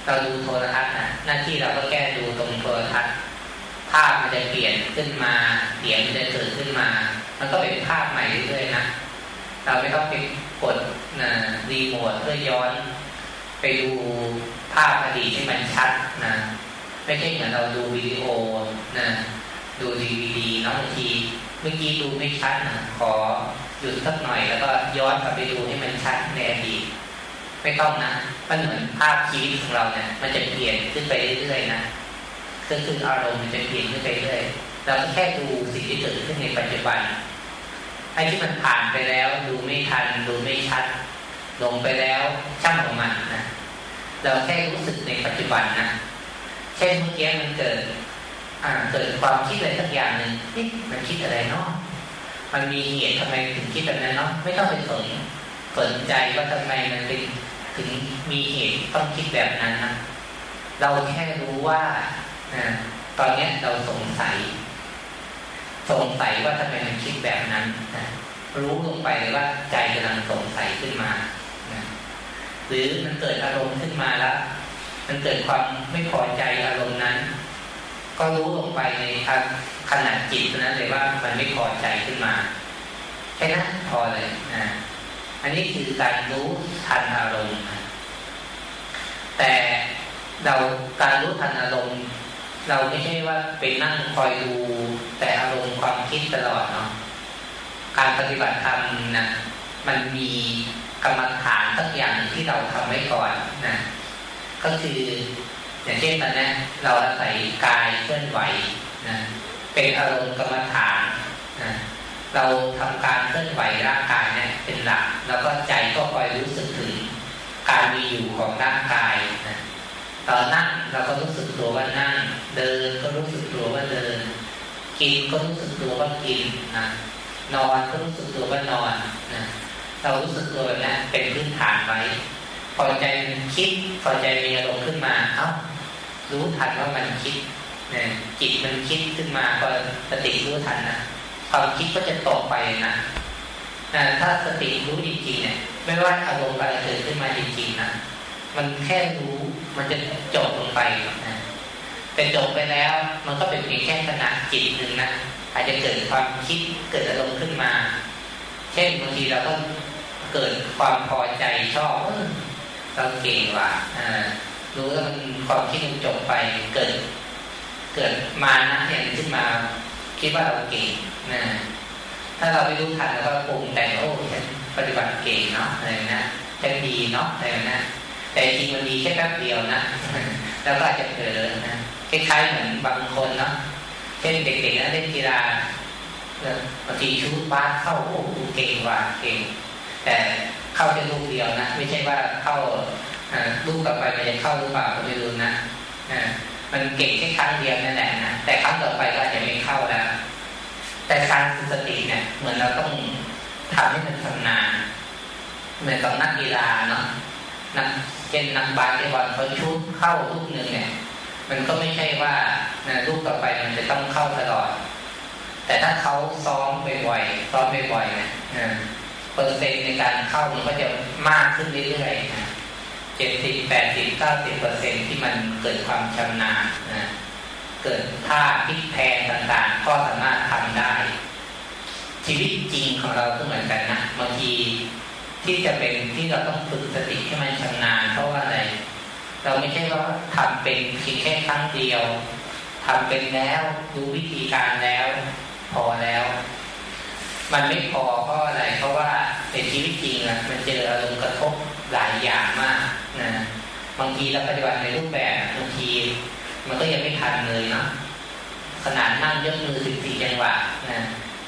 เราดูโทรทัศน์นะหน้าที่เราก็แก้ดูตรงโทรทัศน์ภาพมันจะเปลี่ยนขึ้นมาเสียงมันจะเกิดขึ้นมา มันก็เป็นภาพใหม่เรื่อยๆนะเราไม่ต้องไปกดนะรีโมทเพื่อย้อน ไปดูภาพอดีตที่มันชัดนะไม่ใช่เหมือนเราดูวิดีโอนะดูดีวีดีเนาะบางที เมื่อกี้ดูไม่ชัดนะขอหยุดสักหน่อย แล้วก็ย้อนกลับไปดูให้มันชัดในอดีตไม่ต้องนะมันเหมือนภาพชีวิตของเราเนี่ย มันจะเปลี่ยนขึ้นไปเรื่อยๆนะก็คืออารมณ์มันจะเปลี่ยนขึ้นไปเรื่อยเราแค่ดูสิ่งที่เกิดขึ้นในปัจจุบันไอ้ที่มันผ่านไปแล้ว ดูไม่ทัน ดูไม่ชัดลงไปแล้วช่างของมันนะเราแค่รู้สึกในปัจจุบันนะเช่นเมื่อกี้มันเกิด เกิดความคิดอะไรสักอย่างหนึ่งมันคิดอะไรเนาะมันมีเหตุทำไมถึงคิดแบบนั้นเนาะไม่ต้องไปสนสนใจว่าทำไมมันเป็นถึงมีเหตุต้องคิดแบบนั้นนะเราแค่รู้ว่าตอนนี้เราสงสัย สงสัยว่าทำไมมันคิดแบบนั้นนะรู้ลงไปเลยว่าใจกำลังสงสัยขึ้นมานะหรือมันเกิดอารมณ์ขึ้นมาแล้ว มันเกิดความไม่พอใจอารมณ์นั้น ก็รู้ลงไปในขนาดจิตนั้นเลยว่ามันไม่พอใจขึ้นมาแค่นั้นพอเลยนะอันนี้คือการรู้ทันอารมณ์แต่เราการรู้ทันอารมณ์ เราไม่ใช่ว่าไปนั่งคอยดูแต่อารมณ์ความคิดตลอดเนาะการปฏิบัติธรรมนะมันมีกรรมฐานสักอย่างที่เราทำไว้ก่อนนะก็คือ อย่างเช่นตอนนี้เราอาศัยกายเคลื่อนไหวนะเป็นอารมณ์กรรมฐานนะเราทำการเคลื่อนไหวร่างกายเนี่ยเป็นหลัก แล้วก็ใจก็คอยรู้สึกถึงการมีอยู่ของร่างกายนะตอนนั่งเราก็รู้สึกตัวว่านั่ง เดินก็รู้สึกตัวว่าเดิน กินก็รู้สึกตัวว่ากินนะนอนก็รู้สึกตัวว่านอนนะเรารู้สึกตัวแบบนี้เป็นพื้นฐานไว้ พอใจมันคิดพอใจมีอารมณ์ขึ้นมาเอ้ารู้ทันว่ามันคิดเนะจิตมันคิดขึ้นมาก็สติรู้ทันนะความคิดก็จะตกไปนะนะถ้าสติรู้จริงๆเนี่ย ไม่ว่าอารมณ์อะไรเกิดขึ้นมาจริงๆนะมันแค่รู้มันจะจบลงไปนะแต่จบไปแล้ว มันก็เป็นเพียงแค่ขณะจิตหนึ่งนะอาจจะเกิดความคิดเกิดอารมณ์ขึ้นมา เช่นบางทีเราก็เกิดความพอใจชอบ เราเก่งว่ะรู้แล้วมันความคิดมันจบไปเกิด เกิดมานะเนี่ยขึ้นมา คิดว่าเราเก่งนะถ้าเราไม่รู้ทันแล้วก็ปรุงแต่งโอ้ฉันปฏิบัติเก่งเนาะอะไรนะฉันดีเนาะอะไรนะแต่จริงมันดีแค่แป๊บเดียวนะแล้วก็อาจจะเผลอนะคล้ายๆเหมือนบางคนเนาะเช่นเด็กๆนะเล่นกีฬาบางทีชุดบาสเข้าโอ้เก่งว่าเก่ง แต่ เข้าแค่ลูกเดียวนะ ไม่ใช่ว่าเข้าลูกต่อไปมันจะเข้าหรือเปล่าก็ไม่รู้นะมันเก่งแค่ครั้งเดียวนั่นแหละนะแต่ครั้งต่อไปก็อาจจะไม่เข้าแล้ว แต่การฝึกสติเนี่ย เหมือนเราต้องทำให้มันชำนาญเหมือนกับนักกีฬาเนาะนักเช่นนักบาสเกตบอลเขาชุดเข้าลูกหนึ่งเนี่ย มันก็ไม่ใช่ว่าลูกต่อไปมันจะต้องเข้าตลอด แต่ถ้าเขาซ้อมบ่อยๆซ้อมบ่อยๆเนี่ย เปอร์เซ็นต์ในการเข้ามันก็จะมากขึ้นเรื่อยๆนะเจ็ดสิบแปดสิบเก้าสิบเปอร์เซ็นที่มันเกิดความชำนาญนะเกิดท่าพลิกแพงต่างๆ ก็สามารถทำได้ ชีวิตจริงของเราก็เหมือนกันนะบางทีที่จะเป็นที่เราต้องฝึกสติให้มันชำนาญเพราะว่าอะไร เราไม่ใช่ว่าทำเป็นเพียงแค่ครั้งเดียวทำเป็นแล้วรู้วิธีการแล้ว พอแล้ว มันไม่พอเพราะอะไระมันเจออารมณ์กระทบหลายอย่างมากนะบางทีเราปฏิบัติในรูปแบบบางทีมันก็ยังไม่ทันเลยเนาะขนาดนั่งยกมือสิบสี่จังหวะนะ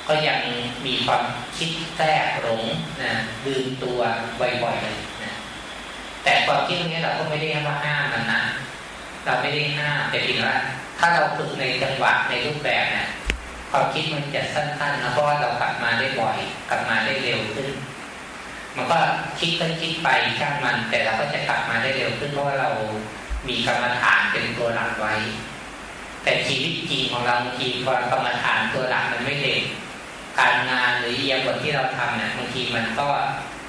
ก็ยังมีความคิดแทรกหลงนะลืมตัวบ่อยๆเลยนะแต่ความคิดตรงนี้เราก็ไม่ได้ว่าห้ามมันนะเราไม่ได้ห้ามแต่เพียงว่า ถ้าเราฝึกในจังหวะในรูปแบบเนี่ยความคิดมันจะสั้นๆนะเพราะว่าเรากลับมาได้บ่อย กลับมาได้เร็วขึ้น มันก็คิดก็คิดไปช่างมัน แต่เราก็จะกลับมาได้เร็วขึ้นเพราะว่าเรามีกรรมฐานเป็นตัวหลักไว้ แต่ชีวิตจริงของเราบางทีพอกรรมฐานตัวหลักมันไม่เด่นการงานหรือเอียบทที่เราทำเนี่ยบางทีมันก็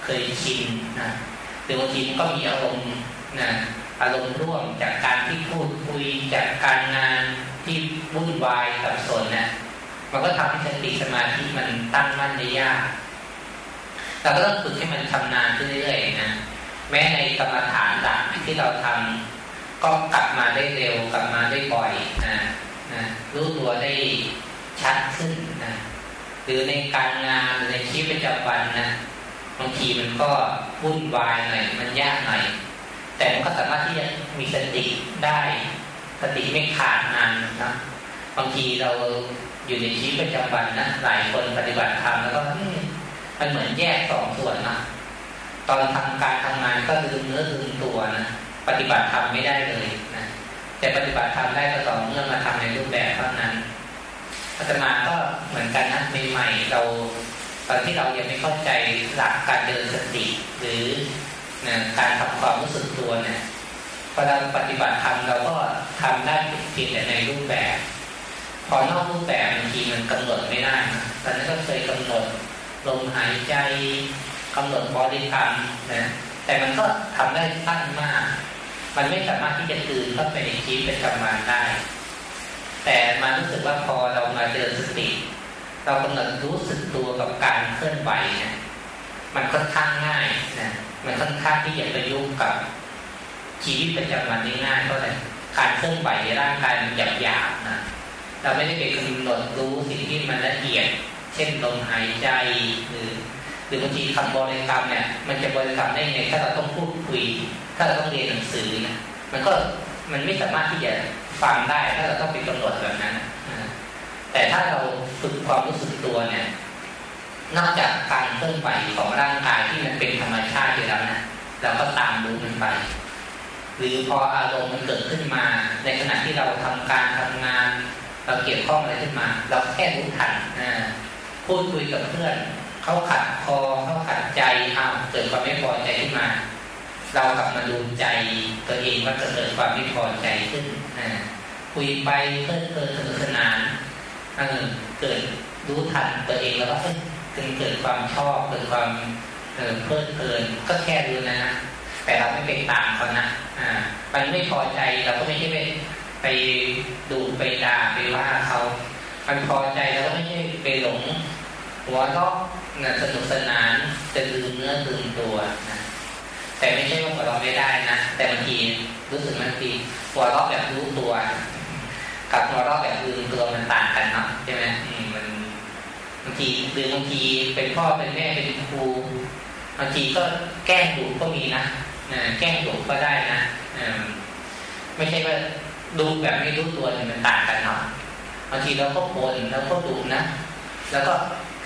เคยชินนะหรือบางทีมันก็มีอารมณ์นะอารมณ์ร่วมจากการที่พูดคุยจากการงานที่วุ่นวายสับสนนะมันก็ทำให้สติสมาธิมันตั้งมั่นได้ยาก เราก็ต้องฝึกให้มันชำนาญขึ้นเรื่อยๆนะแม้ในกรรมฐานหลักที่เราทำก็กลับมาได้เร็วกลับมาได้บ่อยนะนะรู้ตัวได้ชัดขึ้นนะหรือในการงานหรือในชีวิตประจำวันนะบางทีมันก็วุ่นวายหน่อยมันยากหน่อยแต่มันก็สามารถที่จะมีสติได้สติไม่ขาดนานนะบางทีเราอยู่ในชีวิตประจำวันนะหลายคนปฏิบัติธรรมแล้วก็ มันเหมือนแยกสองส่วนนะตอนทำการทำงานก็ลืมเนื้อลืมตัวนะปฏิบัติธรรมไม่ได้เลยนะแต่ปฏิบัติธรรมได้ก็ต่อเมื่อมาทำในรูปแบบเท่านั้นอาตมาก็เหมือนกันนะใหม่ๆเรา ตอนที่เรายังไม่เข้าใจหลักการเดินสติ หรือนะการทำความรู้สึกตัวเนี่ยพอเราปฏิบัติธรรมเราก็ทำได้เพียงแต่ในรูปแบบ พอนอกรูปแบบบางทีมันกำหนดไม่ได้นะตอนนั้นก็เคยกำหนด ลมหายใจกำหนดบริกรรมนะแต่มันก็ทำได้สั้นมาก มันไม่สามารถที่จะคืนเข้าไปในชีวิตประจำวันได้ แต่มารู้สึกว่าพอเรามาเดินสติ เรากำหนดรู้สึกตัวกับการเคลื่อนไหวเนี่ยมันค่อนข้างง่ายนะมันค่อนข้างที่จะประยุกต์กับชีวิตประจำวันได้ง่ายเพราะอะไรการเคลื่อนไหวในร่างกายมันหยาบๆนะเราไม่ได้ไปกำหนดรู้สิ่งที่มันละเอียด เช่นลมหายใจหรือหรือบางทีคำบริกรรมเนี่ย มันจะบริกรรมได้ไงถ้าเราต้องพูดคุย ถ้าเราต้องเรียนหนังสือนะมันก็มันไม่สามารถที่จะฟังได้ ถ้าเราต้องไปกำหนดแบบนั้นแต่ถ้าเราฝึกความรู้สึกตัวเนี่ย นอกจากการเคลื่อนไหวของร่างกายที่มันเป็นธรรมชาติอยู่แล้วนะเราก็ตามรู้มันไป หรือพออารมณ์มันเกิดขึ้นมา ในขณะที่เราทำการทำงาน เราเกี่ยวข้องอะไรขึ้นมา เราแค่รู้ทัน พูดคุยกับเพื่อนเขาขัดคอเขาขัดใจเอาเกิดความไม่พอใจขึ้นมา เรากลับมาดูใจตัวเองว่าจะเกิดความไม่พอใจขึ้นคุยไปเพลิดเพลินสนุกสนานเกิดรู้ทันตัวเองแล้วก็เกิดเกิดความชอบเกิดความเพลิดเพลินก็แค่รู้นะนะแต่เราไม่ไปตามเขานะอ่ามันไม่พอใจเราก็ไม่ใช่ไปไปดูไปด่าไปว่าเขา มันพอใจแล้วก็ไม่ใช่ไปหลง หัวเราะนะสนุกสนานจะลืมเนื้อลืมตัวนะแต่ไม่ใช่ว่าหัวเราไม่ได้นะแต่บางทีรู้สึกบางทีหัวเราะแบบรู้ตัว กับหัวเราะแบบลืมตัวมันต่างกันเนาะใช่ไหมมันบางทีหรือบางทีเป็นพ่อเป็นแม่เป็นครูบางทีก็แกล้งดุก็มีนะแกล้งดุก็ได้นะไม่ใช่ว่าดูแบบไม่รู้ตัวมันต่างกันเนาะางทีเราก็บ่นแล้วก็ดุนะ แล้วก็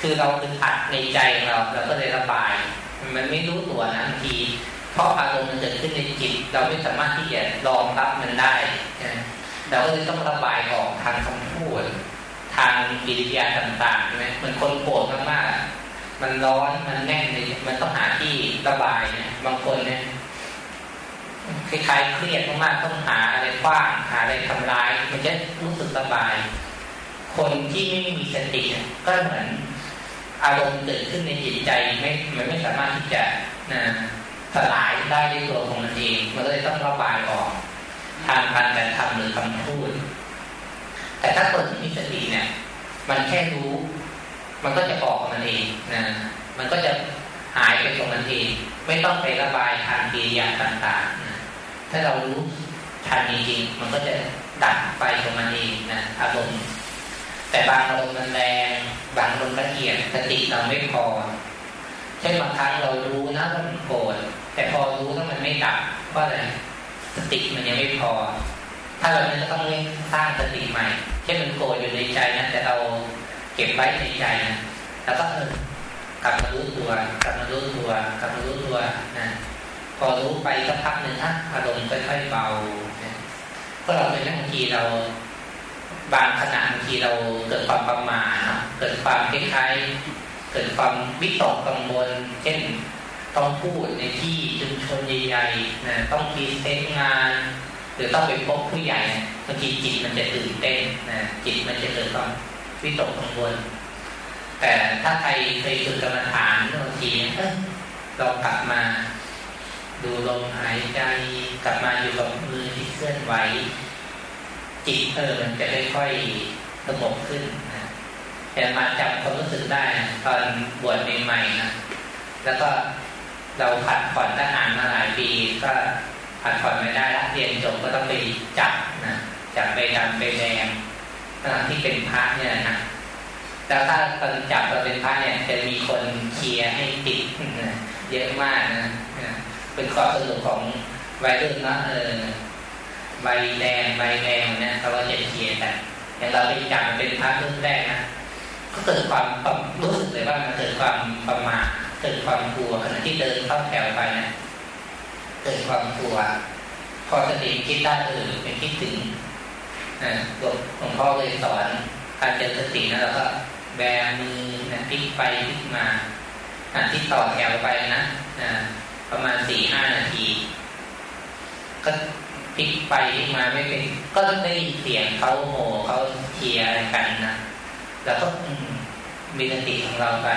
คือเราตึงอัดในใจเราเราก็เลยระบาย มันไม่รู้ตัวนะบางทีเพราะอารมณ์มันเกิดขึ้นในจิต เราไม่สามารถที่จะรองรับมันได้เราก็เลยต้องระบายออกทางคำพูด ทางกิริยาต่างๆใช่ไหมมันคนโกรธมากๆมันร้อนมันแน่นเลยมันต้องหาที่ระบายเนี่ยบางคนเนี่ยคล้ายๆเครียดมากๆต้องหาอะไรกว้างหาอะไรทำร้าย มันจะรู้สึกสบาย คนที่ไม่มีสติก็เหมือนอารมณ์เกิดขึ้นในจิตใจไม่มันไม่สามารถที่จะนะสลายได้ด้วยตัวของมันเอง มันก็เลยต้องระบายออกทางการกระทำหรือคำพูด แต่ถ้าคนที่มีสติเนี่ย มันแค่รู้ มันก็จะออกมันเองนะมันก็จะหายไปตรงมันเอง ไม่ต้องไประบายทางกิริยาต่างๆนะถ้าเรารู้ทันจริงๆมันก็จะดับไปของมันเองนะอารมณ์ แต่บางอารมณ์มันแรงบางอารมณ์ละเอียดสติเราไม่พอเช่นบางครั้งเรารู้นะว่ามันโกรธแต่พอรู้แล้วมันไม่ดับเพราะอะไรสติมันยังไม่พอ ถ้าเราเนี่ยต้องเร่งสร้างสติใหม่เช่นมันโกรธอยู่ในใจนะแต่เราเก็บไว้ในใจนะแล้วก็เออกลับมารู้ตัวกลับมารู้ตัวกลับมารู้ตัวนะพอรู้ไปสักพักหนึ่งนะอารมณ์ค่อยๆเบาก็เราเป็นบางทีเรา บางขณะบางทีเราเกิดความประมาทเกิดความคล้ายๆเกิดความวิตกกังวลเช่นต้องพูดในที่ชุมชนใหญ่ๆนะต้องมีเซ็นงาน หรือต้องไปพบผู้ใหญ่บางทีจิตมันจะตื่นเต้นนะจิตมันจะเกิดความวิตกกังวลแต่ถ้าใครเคยฝึกกรรมฐานบางทีเรากลับมา ดูลมหายใจกลับมาอยู่กับมือที่เคลื่อนไหว จิตเออมันจะค่อยๆสงบขึ้นนะแต่มาจับความรู้สึกได้ตอนบวชใหม่ๆนะแล้วก็เราผัดผ่อนทหารมาหลายปี ก็ผัดผ่อนไม่ได้ละเรียนจบก็ต้องไปจับนะจับไปดำไปแดงขณะที่เป็นพระเนี่ยนะแล้วถ้าตอนจับตอนเป็นพระเนี่ยจะมีคนเคลียร์ให้ติดเยอะมากนะเป็นความสนุกของวัยรุ่นนะเออ ใบแดงใบแดงนะเขาก็จะเขียนแต่อย่างเราไปจับเป็นพระรุ่นแรกนะก็เกิดความรู้สึกเลยว่ามันเกิดความประมาทเกิดความกลัวขณะที่เดินเข้าแถวไปนะเกิดความกลัว พอสติคิดได้เออไปคิดถึงนะหลวงพ่อเลยสอนการเจริญสตินะแล้วก็แบมือนะพลิกไปพลิกมาที่ต่อแถวไปนะนะประมาณสี่ห้านาที ก็ พลิกไปพลิกมาไม่เป็น ก็ได้เสียงเขาโห่เขาเชียร์อะไรกันนะแล้วก็มีสติของเราไป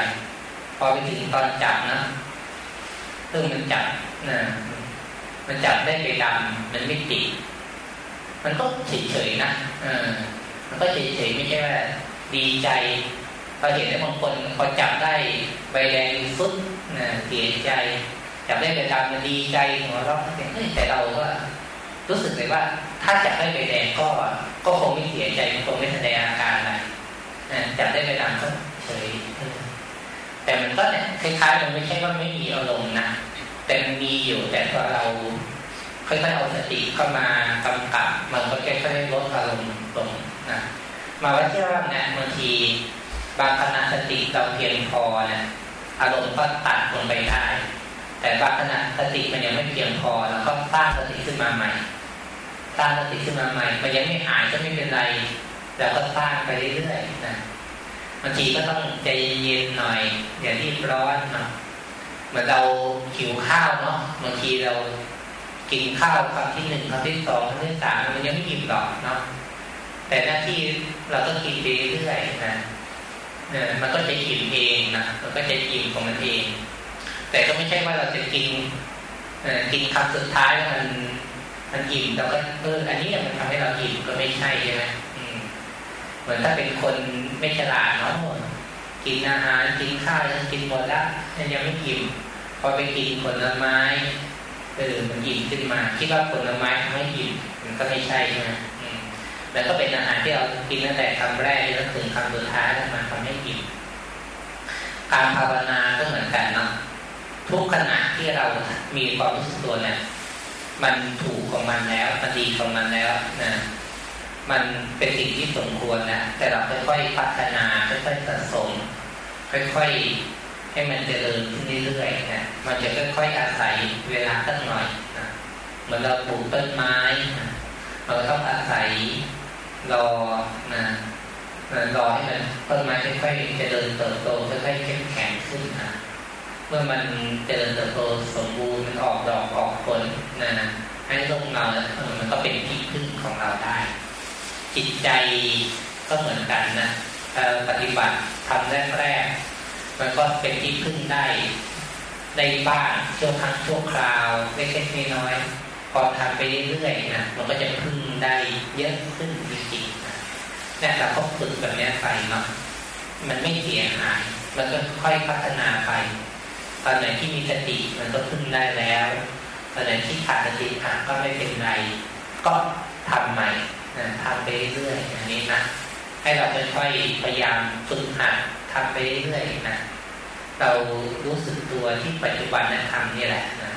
พอไปถึงตอนจับนะเรื่งมันจับนะมันจับได้ไปดำมันไม่ติดมันก็เฉยๆนะเออมันก็เฉยๆไม่ใช่ว่าดีใจเราเห็นได้บางคนพอจับได้ใบแดงฟุดนะเสียใจ จับได้ใบดำมันดีใจหัวเราะแต่เราก็ รู้สึกเลยว่าถ้าจับได้ใบแดงก็ก็คงไม่เสียใจคงไม่แสดงอาการอะไรจับได้ใบดำก็เฉยแต่มันก็เนี่ยคล้ายๆมันไม่ใช่ว่าไม่มีอารมณ์นะแต่มันมีอยู่แต่พอเราค่อยๆเอาสติเข้ามากำกับมันก็ค่อยๆลดอารมณ์ลงนะมาว่าที่ว่าเนี่ยบางทีบางขณะสติเราเพียงพอเนี่ยอารมณ์ก็ตัดลงไปได้แต่บางขณะสติมันยังไม่เพียงพอ แล้วก็สร้างสติขึ้นมาใหม่ สร้างสติขึ้นมาใหม่ มันยังไม่หายก็ไม่เป็นไรแล้วก็สร้างไปเรื่อยๆนะบางทีก็ต้องใจเย็นๆหน่อย อย่ารีบร้อนเนาะเหมือนเราหิวข้าวเนาะบางทีเรากินข้าวคำที่หนึ่งคำที่สองคำที่สามมันยังไม่อิ่มหรอกเนาะแต่หน้าที่เราก็กินไปเรื่อยๆนะเนี่ยมันก็จะอิ่มเองนะมันก็จะอิ่มของมันเอง แต่ก็ไม่ใช่ว่าเราจะกินกินคำสุดท้ายมัน มันอิ่มแล้วก็เอออันนี้มันทำให้เราอิ่มก็ไม่ใช่ใช่ไหมเหมือนถ้าเป็นคนไม่ฉลาดเนาะกินอาหารกินข้าวยังกินหมดแล้วยังไม่อิ่มพอไปกินผลไม้เออมันอิ่มขึ้นมาคิดว่าผลไม้ทำให้อิ่มมันก็ไม่ใช่ใช่ไหมแล้วก็เป็นอาหารที่เรากินตั้งแต่คำแรกจนถึงคำสุดท้ายแล้วมันทำให้อิ่มการภาวนาก็เหมือนกันเนาะทุกขณะที่เรามีความรู้สึกตัวเนี่ย มันถูกของมันแล้ว มันดีของมันแล้วนะมันเป็นสิ่งที่สมควรนะแต่เราค่อยๆพัฒนาค่อยๆสะสม ค่อยๆให้มันเจริญขึ้นเรื่อยๆนะมันจะค่อยๆอาศัยเวลาสักหน่อยนะเหมือนเราปลูกต้นไม้นะเราต้องอาศัยรอนะรอให้มันต้นไม้ค่อยๆเจริญเติบโตค่อยๆเข้มแข็งขึ้นนะ มื่อมันเจริญเติบโตสมบูรณ์มันออกดอกออกผลนะให้ลงเราแล้วมันก็เป็นที่พึ่งของเราได้ จิตใจก็เหมือนกันนะปฏิบัติทำแรกๆมันก็เป็นที่พึ่งได้ในบ้านชั่วครั้งชั่วคราวเล็กๆน้อยๆพอทำไปเรื่อยๆนะมันก็จะพึ่งได้เยอะขึ้นจริงๆนะเนี่ยเราก็ฝึกแบบนี้ไปเนาะมันไม่เสียหายมันก็ค่อยพัฒนาไป ตอนไหนที่มีสติมันก็พึ่งได้แล้วตอนไหนที่ขาดสติอะก็ไม่เป็นไร ก็ทำใหม่นะทำไปเรื่อยอย่างนี้นะให้เราค่อยๆพยายามฝึกหัดทำไปเรื่อยนะเรารู้สึกตัวที่ปัจจุบันนะทำนี่แหละนะ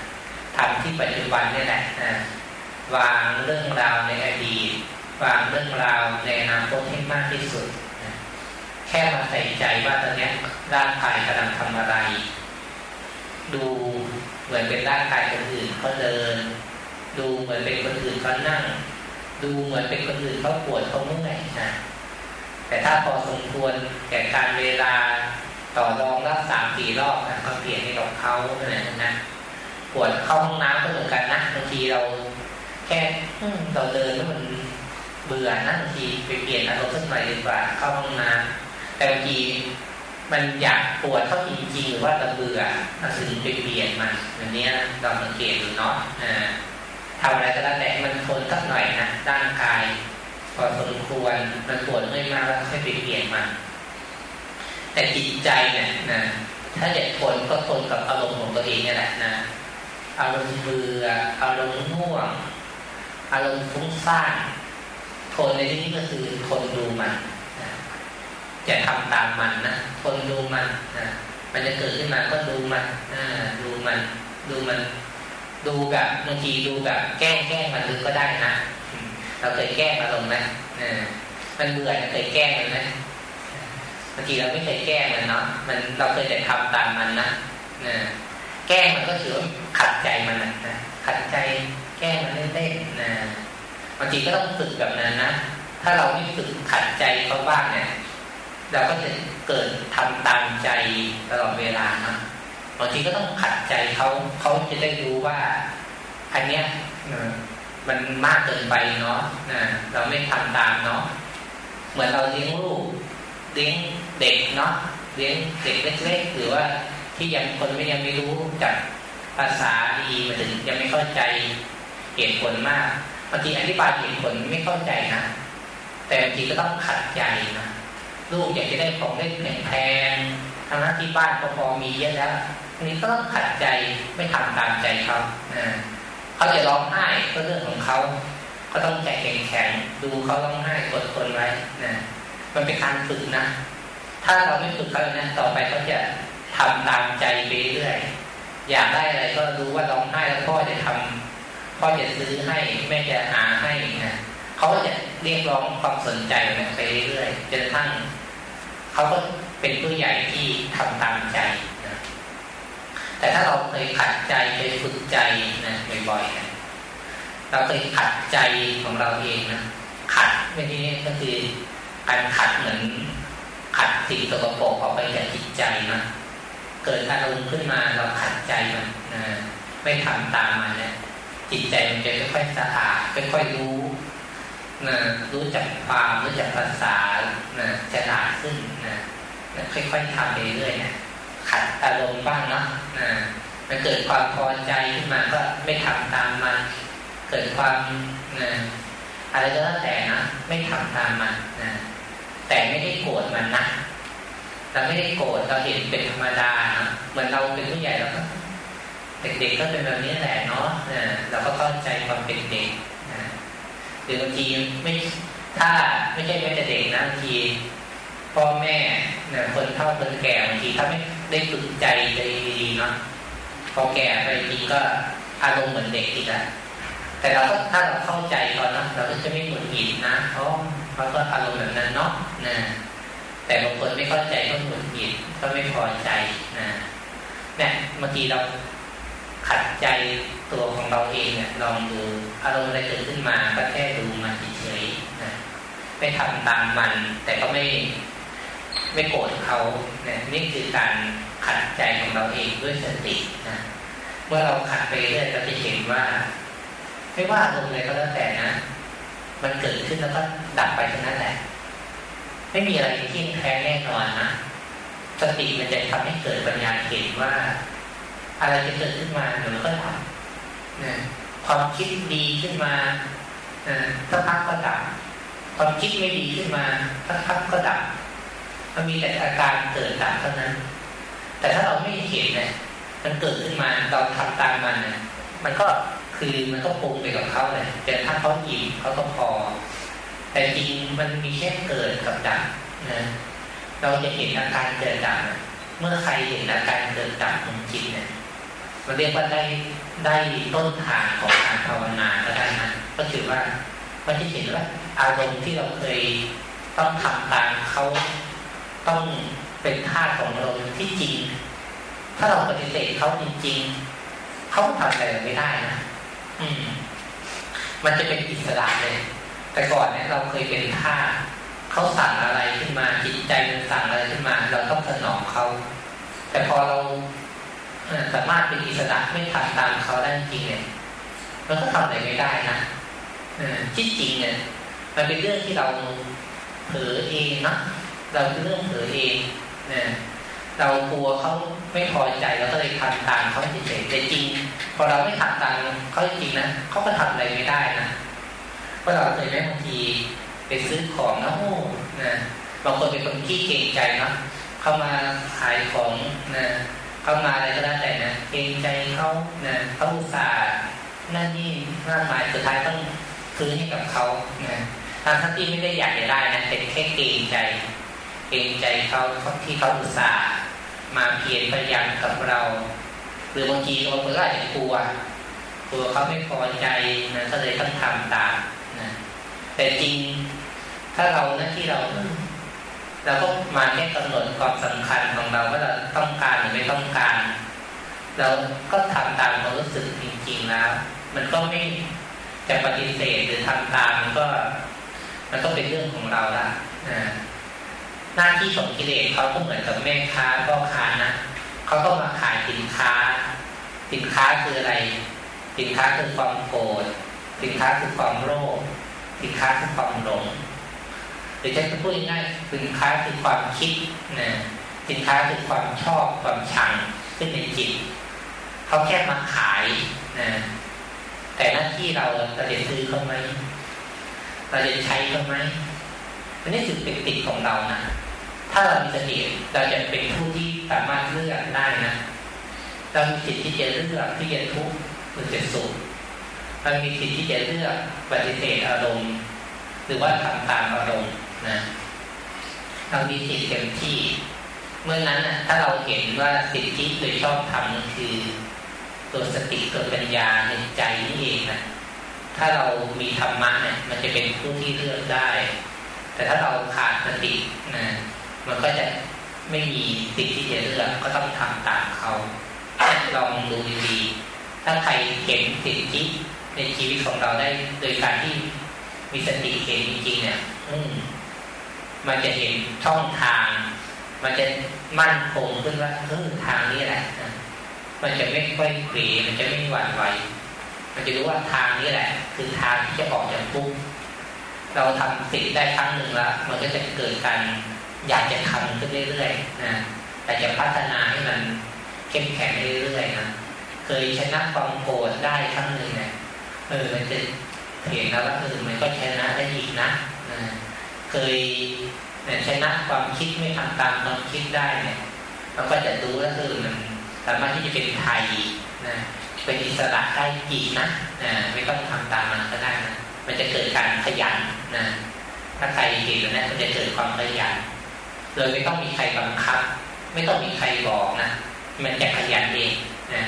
ทำที่ปัจจุบันนี่แหละนะวางเรื่องราวในอดีตวางเรื่องราวในอนาคตให้มากที่สุดนะแค่มาใส่ใจว่าตอนนี้ร่างกายกำลังทำอะไร ดูเหมือนเป็นร่างกายคนอื่นเขาเดิน ดูเหมือนเป็นคนอื่นเขานั่ง ดูเหมือนเป็นคนอื่นเขาปวดเขาเมื่อยนะแต่ถ้าพอสมควรแก่การเวลาต่อรองรักสามสี่รอบนะก็เปลี่ยนให้กับเขาอะไรนะปวดเข้าห้องน้ำก็เหมือนกันนะบางทีเรา แค่เราเดินแล้วมันเบื่อนะบางทีไปเปลี่ยนอารมณ์สักหน่อยดีกว่าเข้าห้องน้ำแต่บางที มันอยากปวดเข้าจริงหรือว่าเราเบื่อเราถึงไปเปลี่ยนมันอันนี้เราสังเกตดูเนาะทำอะไรก็แล้วแต่มันทนสักหน่อยนะร่างกายพอสมควรมันปวดไม่มากแล้วค่อยไปเปลี่ยนมันแต่จิตใจเนี่ยนะถ้าอยากทนก็ทนกับอารมณ์ของตัวเองนี่แหละนะอารมณ์เบื่ออารมณ์ง่วง อารมณ์ฟุ้งซ่านทนในที่นี้ก็คือทนดูมัน จะทำตามมันนะทนดูมันนะมันจะเกิดขึ้นมาก็ดูมันดูมันดูมัน ดูแบบบางทีดูแบบแก้แก้มันลึกก็ได้นะเราเคยแก้อารมณ์ไหมมันเบื่อเคยแก้มันไหมบางทีเราไม่เคยแก้มันเนาะมันเราเคยแต่ทำตามมันนะแก้มันก็ถือว่าขัดใจมันนะขัดใจแก้มันเล่นๆนะบางทีก็ต้องฝึกแบบนั้นนะถ้าเราไม่ฝึกขัดใจเขาบ้างเนี่ย เราก็จะเกิดทำตามใจตลอดเวลานะบางทีก็ต้องขัดใจเขาเขาจะได้รู้ว่า อันเนี้ยมันมากเกินไปเนาะเราไม่ทำตามเนาะเหมือนเราเลี้ยงลูกเลี้ยงเด็กเนาะเลี้ยงเด็กเล็กๆหรือว่าที่ยังคนไม่ยังไม่รู้จากภาษาดีมาถึงยังไม่เข้าใจเหตุผลมากบางทีอธิบายเหตุผลไม่เข้าใจนะแต่บางทีก็ต้องขัดใจนะ ลูกอยากจะได้ของเล่นแพงทางหน้าที่บ้านก็พอมีเยอะแล้วอันนี้ก็ต้องขัดใจไม่ทำตามใจเขาเขาจะร้องไห้ก็เรื่องของเขาก็ต้องใจแข็งแข็งดูเขาร้องไห้กดทนไว้นะมันเป็นการฝึกนะ ถ้าเราไม่ฝึกเขานะต่อไปเขาจะทำตามใจไปเรื่อยอยากได้อะไรก็รู้ว่าร้องไห้แล้วพ่อจะทำพ่อจะซื้อให้แม่จะหาให้นะ เขาก็จะเรียกร้องความสนใจไปเรื่อยๆจนกระทั้งเขาก็เป็นผู้ใหญ่ที่ทำตามใจนะแต่ถ้าเราเคยขัดใจเคยฝึกใจนะบ่อยๆนะเราเคยขัดใจของเราเองนะขัดไม่ใช่ก็คือการขัดเหมือนขัดสิ่งสกปรกออกไปจากจิตใจนะเกิดอารมณ์ขึ้นมาเราขัดใจมันนะไม่ทำตามมันเนี่ยจิตใจมันจะค่อยๆสะอาดค่อยๆรู้ นะรู้จักความรู้จักภาษานะฉลาดขึ้นนะค่อยๆทำไปเรื่อยนะขัดอารมณ์บ้างเนาะนะมันเกิดความพอใจขึ้นมาก็ไม่ทำตามมัน เกิดความนะอะไรก็แล้วแต่นะไม่ทำตามมันนะแต่ไม่ได้โกรธมันนะเราไม่ได้โกรธเราเห็นเป็นธรรมดานะเหมือนเราเป็นผู้ใหญ่เราก็เด็กๆก็เป็นแบบนี้แหละเนาะเราก็เข้าใจความเป็นเด็ก หรือบางทีไม่ถ้าไม่ใช่แม้แต่เด็กนะบางทีพ่อแม่เนี่ยคนเฒ่าคนแก่บางทีถ้าไม่ได้ฝึกใจดีๆเนาะพอแก่ไปทีก็อารมณ์เหมือนเด็กอีกแล้วแต่เราถ้าเราเข้าใจก่อนนะเราก็จะไม่หงุดหงิดนะเพราะเขาก็อารมณ์แบบนั้นเนาะนะแต่บางคนไม่เข้าใจก็หงุดหงิดก็ไม่พอใจนะเนี่ยบางทีเรา ขัดใจตัวของเราเองเนี่ยลองดูอารมณ์อะไรเกิดขึ้นมาก็แค่ดูมันเฉยๆนะไม่ทำตามมัน แต่ก็ไม่ไม่โกรธเขาเนี่ยนี่คือการขัดใจของเราเองด้วยสตินะเมื่อเราขัดไปเรื่อยเราจะเห็นว่า ไม่ว่าอารมณ์อะไรก็แล้วแต่นะ มันเกิดขึ้นแล้วก็ดับไปเท่านั้นแหละไม่มีอะไรที่แท้แน่นอนนะสติมันจะทำให้เกิดปัญญาเห็นว่า อะไรจะเกิดขึ้นมาเดี๋ยวก็ดับนะความคิดดีขึ้นมาสักพักก็ดับความคิดไม่ดีขึ้นมาสักพักก็ดับมันมีแต่อาการเกิดดับเท่านั้น แต่ถ้าเราไม่เห็นเนี่ยมันเกิดขึ้นมาเราทำตามมันนี่ยมันก็คือมันก็ปรุงไปกับเขาเลยแต่ถ้าเขาหยิบเขาก็พอ แต่จริงมันมีแค่เกิดกับดับนะเราจะเห็นอาการเกิดดับเมื่อใครเห็นอาการเกิดดับของจิตเนี่ย มันเรียกว่าได้ได้ต้นทางของการภาวนาก็ได้นะก็คือว่ามันจะเห็นว่าอารมณ์ที่เราเคยต้องทำตามเขาต้องเป็นท่าของเราที่จริง ถ้าเราปฏิเสธเขาจริง ๆเขาทำอะไรไม่ได้นะอืม มันจะเป็นอิสระเลย แต่ก่อนเนี่ยเราเคยเป็นท่าเขาสั่งอะไรขึ้นมาจิตใจมันสั่งอะไรขึ้นมา เราต้องสนองเขาแต่พอเรา สามารถเป็นอิสระไม่ทำตามเขาได้จริงเนี่ยเราก็ทำอะไรไม่ได้นะที่จริงเนี่ยมันเป็นเรื่องที่เราเผลอเองนะเราเป็นเรื่องเผลอเองเนะเรากลัวเขาไม่พอใจเราก็เลยทำตามเขาเฉยๆแต่จริง พอเราไม่ทำตามเขาจริงนะเขาก็ทำอะไรไม่ได้นะเพราะเราเคยไหมบางทีไปซื้อของนะโอ้นะบางคนเป็นคนขี้เก่งใจเนาะเข้ามาขายของนะ เข้ามาอะไรก็แล้วแต่นะเกรงใจเขานะเขาอุตส่าห์นั่นนี่มากมายสุดท้ายต้องซื้อให้กับเขานะทางที่ไม่ได้อยากจะได้นะแต่แค่เกรงใจ เกรงใจเขาที่เขาอุตส่าห์มาเพียรพยายามกับเรา หรือบางทีเราก็อาจจะกลัวกลัวเขาไม่พอใจนะก็เลยต้องทำตามนะแต่จริงถ้าเราหน้าที่เรา เราก็มาแค่กำหนดความสำคัญของเราว่าเราต้องการหรือไม่ต้องการ เราก็ทำตามความรู้สึกจริงๆแล้วมันก็ไม่จะปฏิเสธหรือทำตามมันก็ มันก็เป็นเรื่องของเราละหน้าที่ของกิเลสเขาก็เหมือนกับแม่ค้าพ่อค้านะเขาก็มาขายสินค้า สินค้าคืออะไร สินค้าคือความโกรธสินค้าคือความโลภสินค้าคือความหลง รือจะพูดง่ายสินค้าคือความคิดนะสินค้าคือความชอบความชังขึ้นในจิตเขาแค่มาขายนะแต่หน้าที่เราเราจะซื้อเขาไหมเราจะใช้เขาไหมอันนี้คือเป็นติดของเรานะถ้าเรามีสติเราจะเป็นผู้ที่สามารถเลือกได้นะเรามีสิทธิ์ที่จะเลือกที่จะทุกข์หรือจะสุขเรามีสิทธิ์ที่จะเลือกปฏิเสธอารมณ์ หรือว่าทำตามอารมณ์ นะเรามีสิทธิเต็มที่ เมื่อนั้นนะถ้าเราเห็นว่าสิที่โดยชอบทำนั่นคือ ตัวสติตัวปัญญาในใจนี่เองนะถ้าเรามีธรรมะเนี่ยมันจะเป็นผู้ที่เลือกได้ แต่ถ้าเราขาดสตินะมันก็จะไม่มีสิ่งที่จะเลือกก็ต้องทำตามเขาลองดูดีๆถ้าใครเห็นสิ่งที่ในชีวิตของเราได้ โดยการที่มีสติเห็นจริงๆเนี่ย อื มันจะเห็นช่องทาง มันจะมั่นคงขึ้นว่าเออทางนี้แหละมันจะไม่ค่อยเขวมันจะไม่หวั่นไหวมันจะรู้ว่าทางนี้แหละ คือทางที่จะออกจากทุกข์เราทำสิ่งได้ครั้งหนึ่งแล้วมันก็จะเกิดการอยากจะทำขึ้นเรื่อยๆนะแต่จะพัฒนาให้มันเข้มแข็งเรื่อยๆนะเคยชนะความโกรธได้ครั้งหนึ่งเนี่ยเออมันจะเห็นแล้วว่าเออมันก็ชนะได้อีกนะ เคยชนะความคิดไม่ทำตามความคิดได้เนี่ยเราก็จะดูแล้วเออมันสามารถที่จะเป็นไทยนะเป็นอิสระได้อีกนะนะไม่ต้องทำตามมันก็ได้นะมันจะเกิดการขยันนะถ้าใครเห็นแล้วนะมันจะเกิดความขยันโดยไม่ต้องมีใครบังคับ ไม่ต้องมีใครบอกนะมันจะขยันเองนะ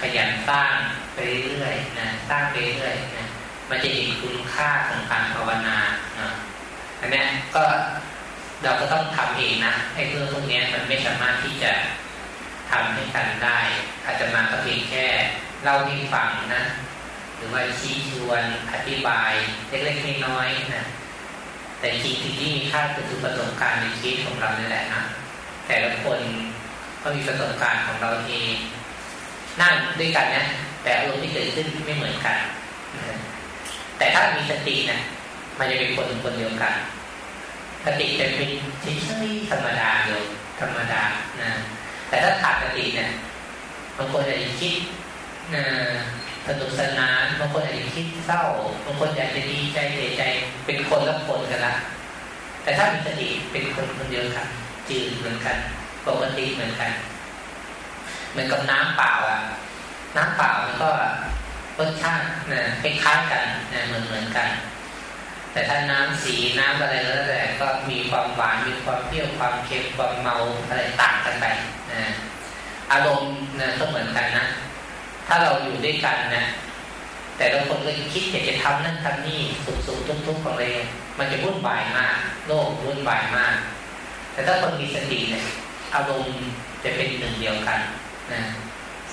ขยันสร้างไปเรื่อยๆนะสร้างไปเรื่อยๆนะมันจะเห็นคุณค่าของการภาวนานะ อันนี้ก็เราก็ต้องทำเองนะไอ้เรื่องพวกนี้มันไม่สามารถที่จะทำให้กันได้ อาจจะมาก็เพียงแค่เล่าให้ฟังนะ หรือว่าชี้ชวนอธิบายเล็กๆน้อยๆนะแต่จริงที่มีค่าคือประสบการณ์ในชีวิตของเรานี่แหละนะแต่ละคนก็มีประสบการณ์ของเราเองนั่งด้วยกันนะแต่อารมณ์ที่เกิดขึ้นไม่เหมือนกัน แต่ถ้ามีสตินะ มันจะเป็นคนคนเดียวกันสติจะเป็นเฉยๆธรรมดาเลยวธรรมดานะแต่ถ้าขาดสติเนี่ยบางคนอาจจะคิดนะสนุกสนานบางคนอาจจะคิดเศร้าบางคนอาจจะดีใจเสียใจ เป็นคนละคนกันละแต่ถ้ามีสติเป็นคนคนเดียวกัน จืดเหมือนกันปกติเหมือนกันเหมือนกับน้ำเปล่าอะ น้ำเปล่ามันก็รสชาตินะคล้ายๆกันนะเหมือนเหมือนกัน แต่ถ้าน้ำสีน้ำอะไรแล้วแต่ก็มีความหวานมีความเปรี้ยวความเค็มความเมาอะไรต่างกันไปนะอารมณ์นะก็เหมือนกันนะถ้าเราอยู่ด้วยกันนะแต่เราคนก็คิดอยากจะทำนั่นทำนี่สุขสุขทุกทุกของเรามันจะวุ่นวายมาก โลกวุ่นวายมาก แต่ถ้าคนมีสติเนี่ยอารมณ์จะเป็นหนึ่งเดียวกันนะ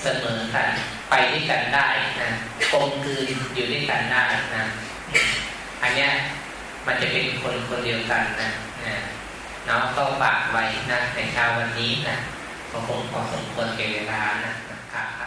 เสมอกันไปด้วยกันได้นะกลมคืนอยู่ด้วยกันได้นะ อันเนี้ยมันจะเป็นคนคนเดียวกันนะเนาะก็ฝากไว้นะในเช้าวันนี้นะก็คงพอสมควรเกเวลานะครับ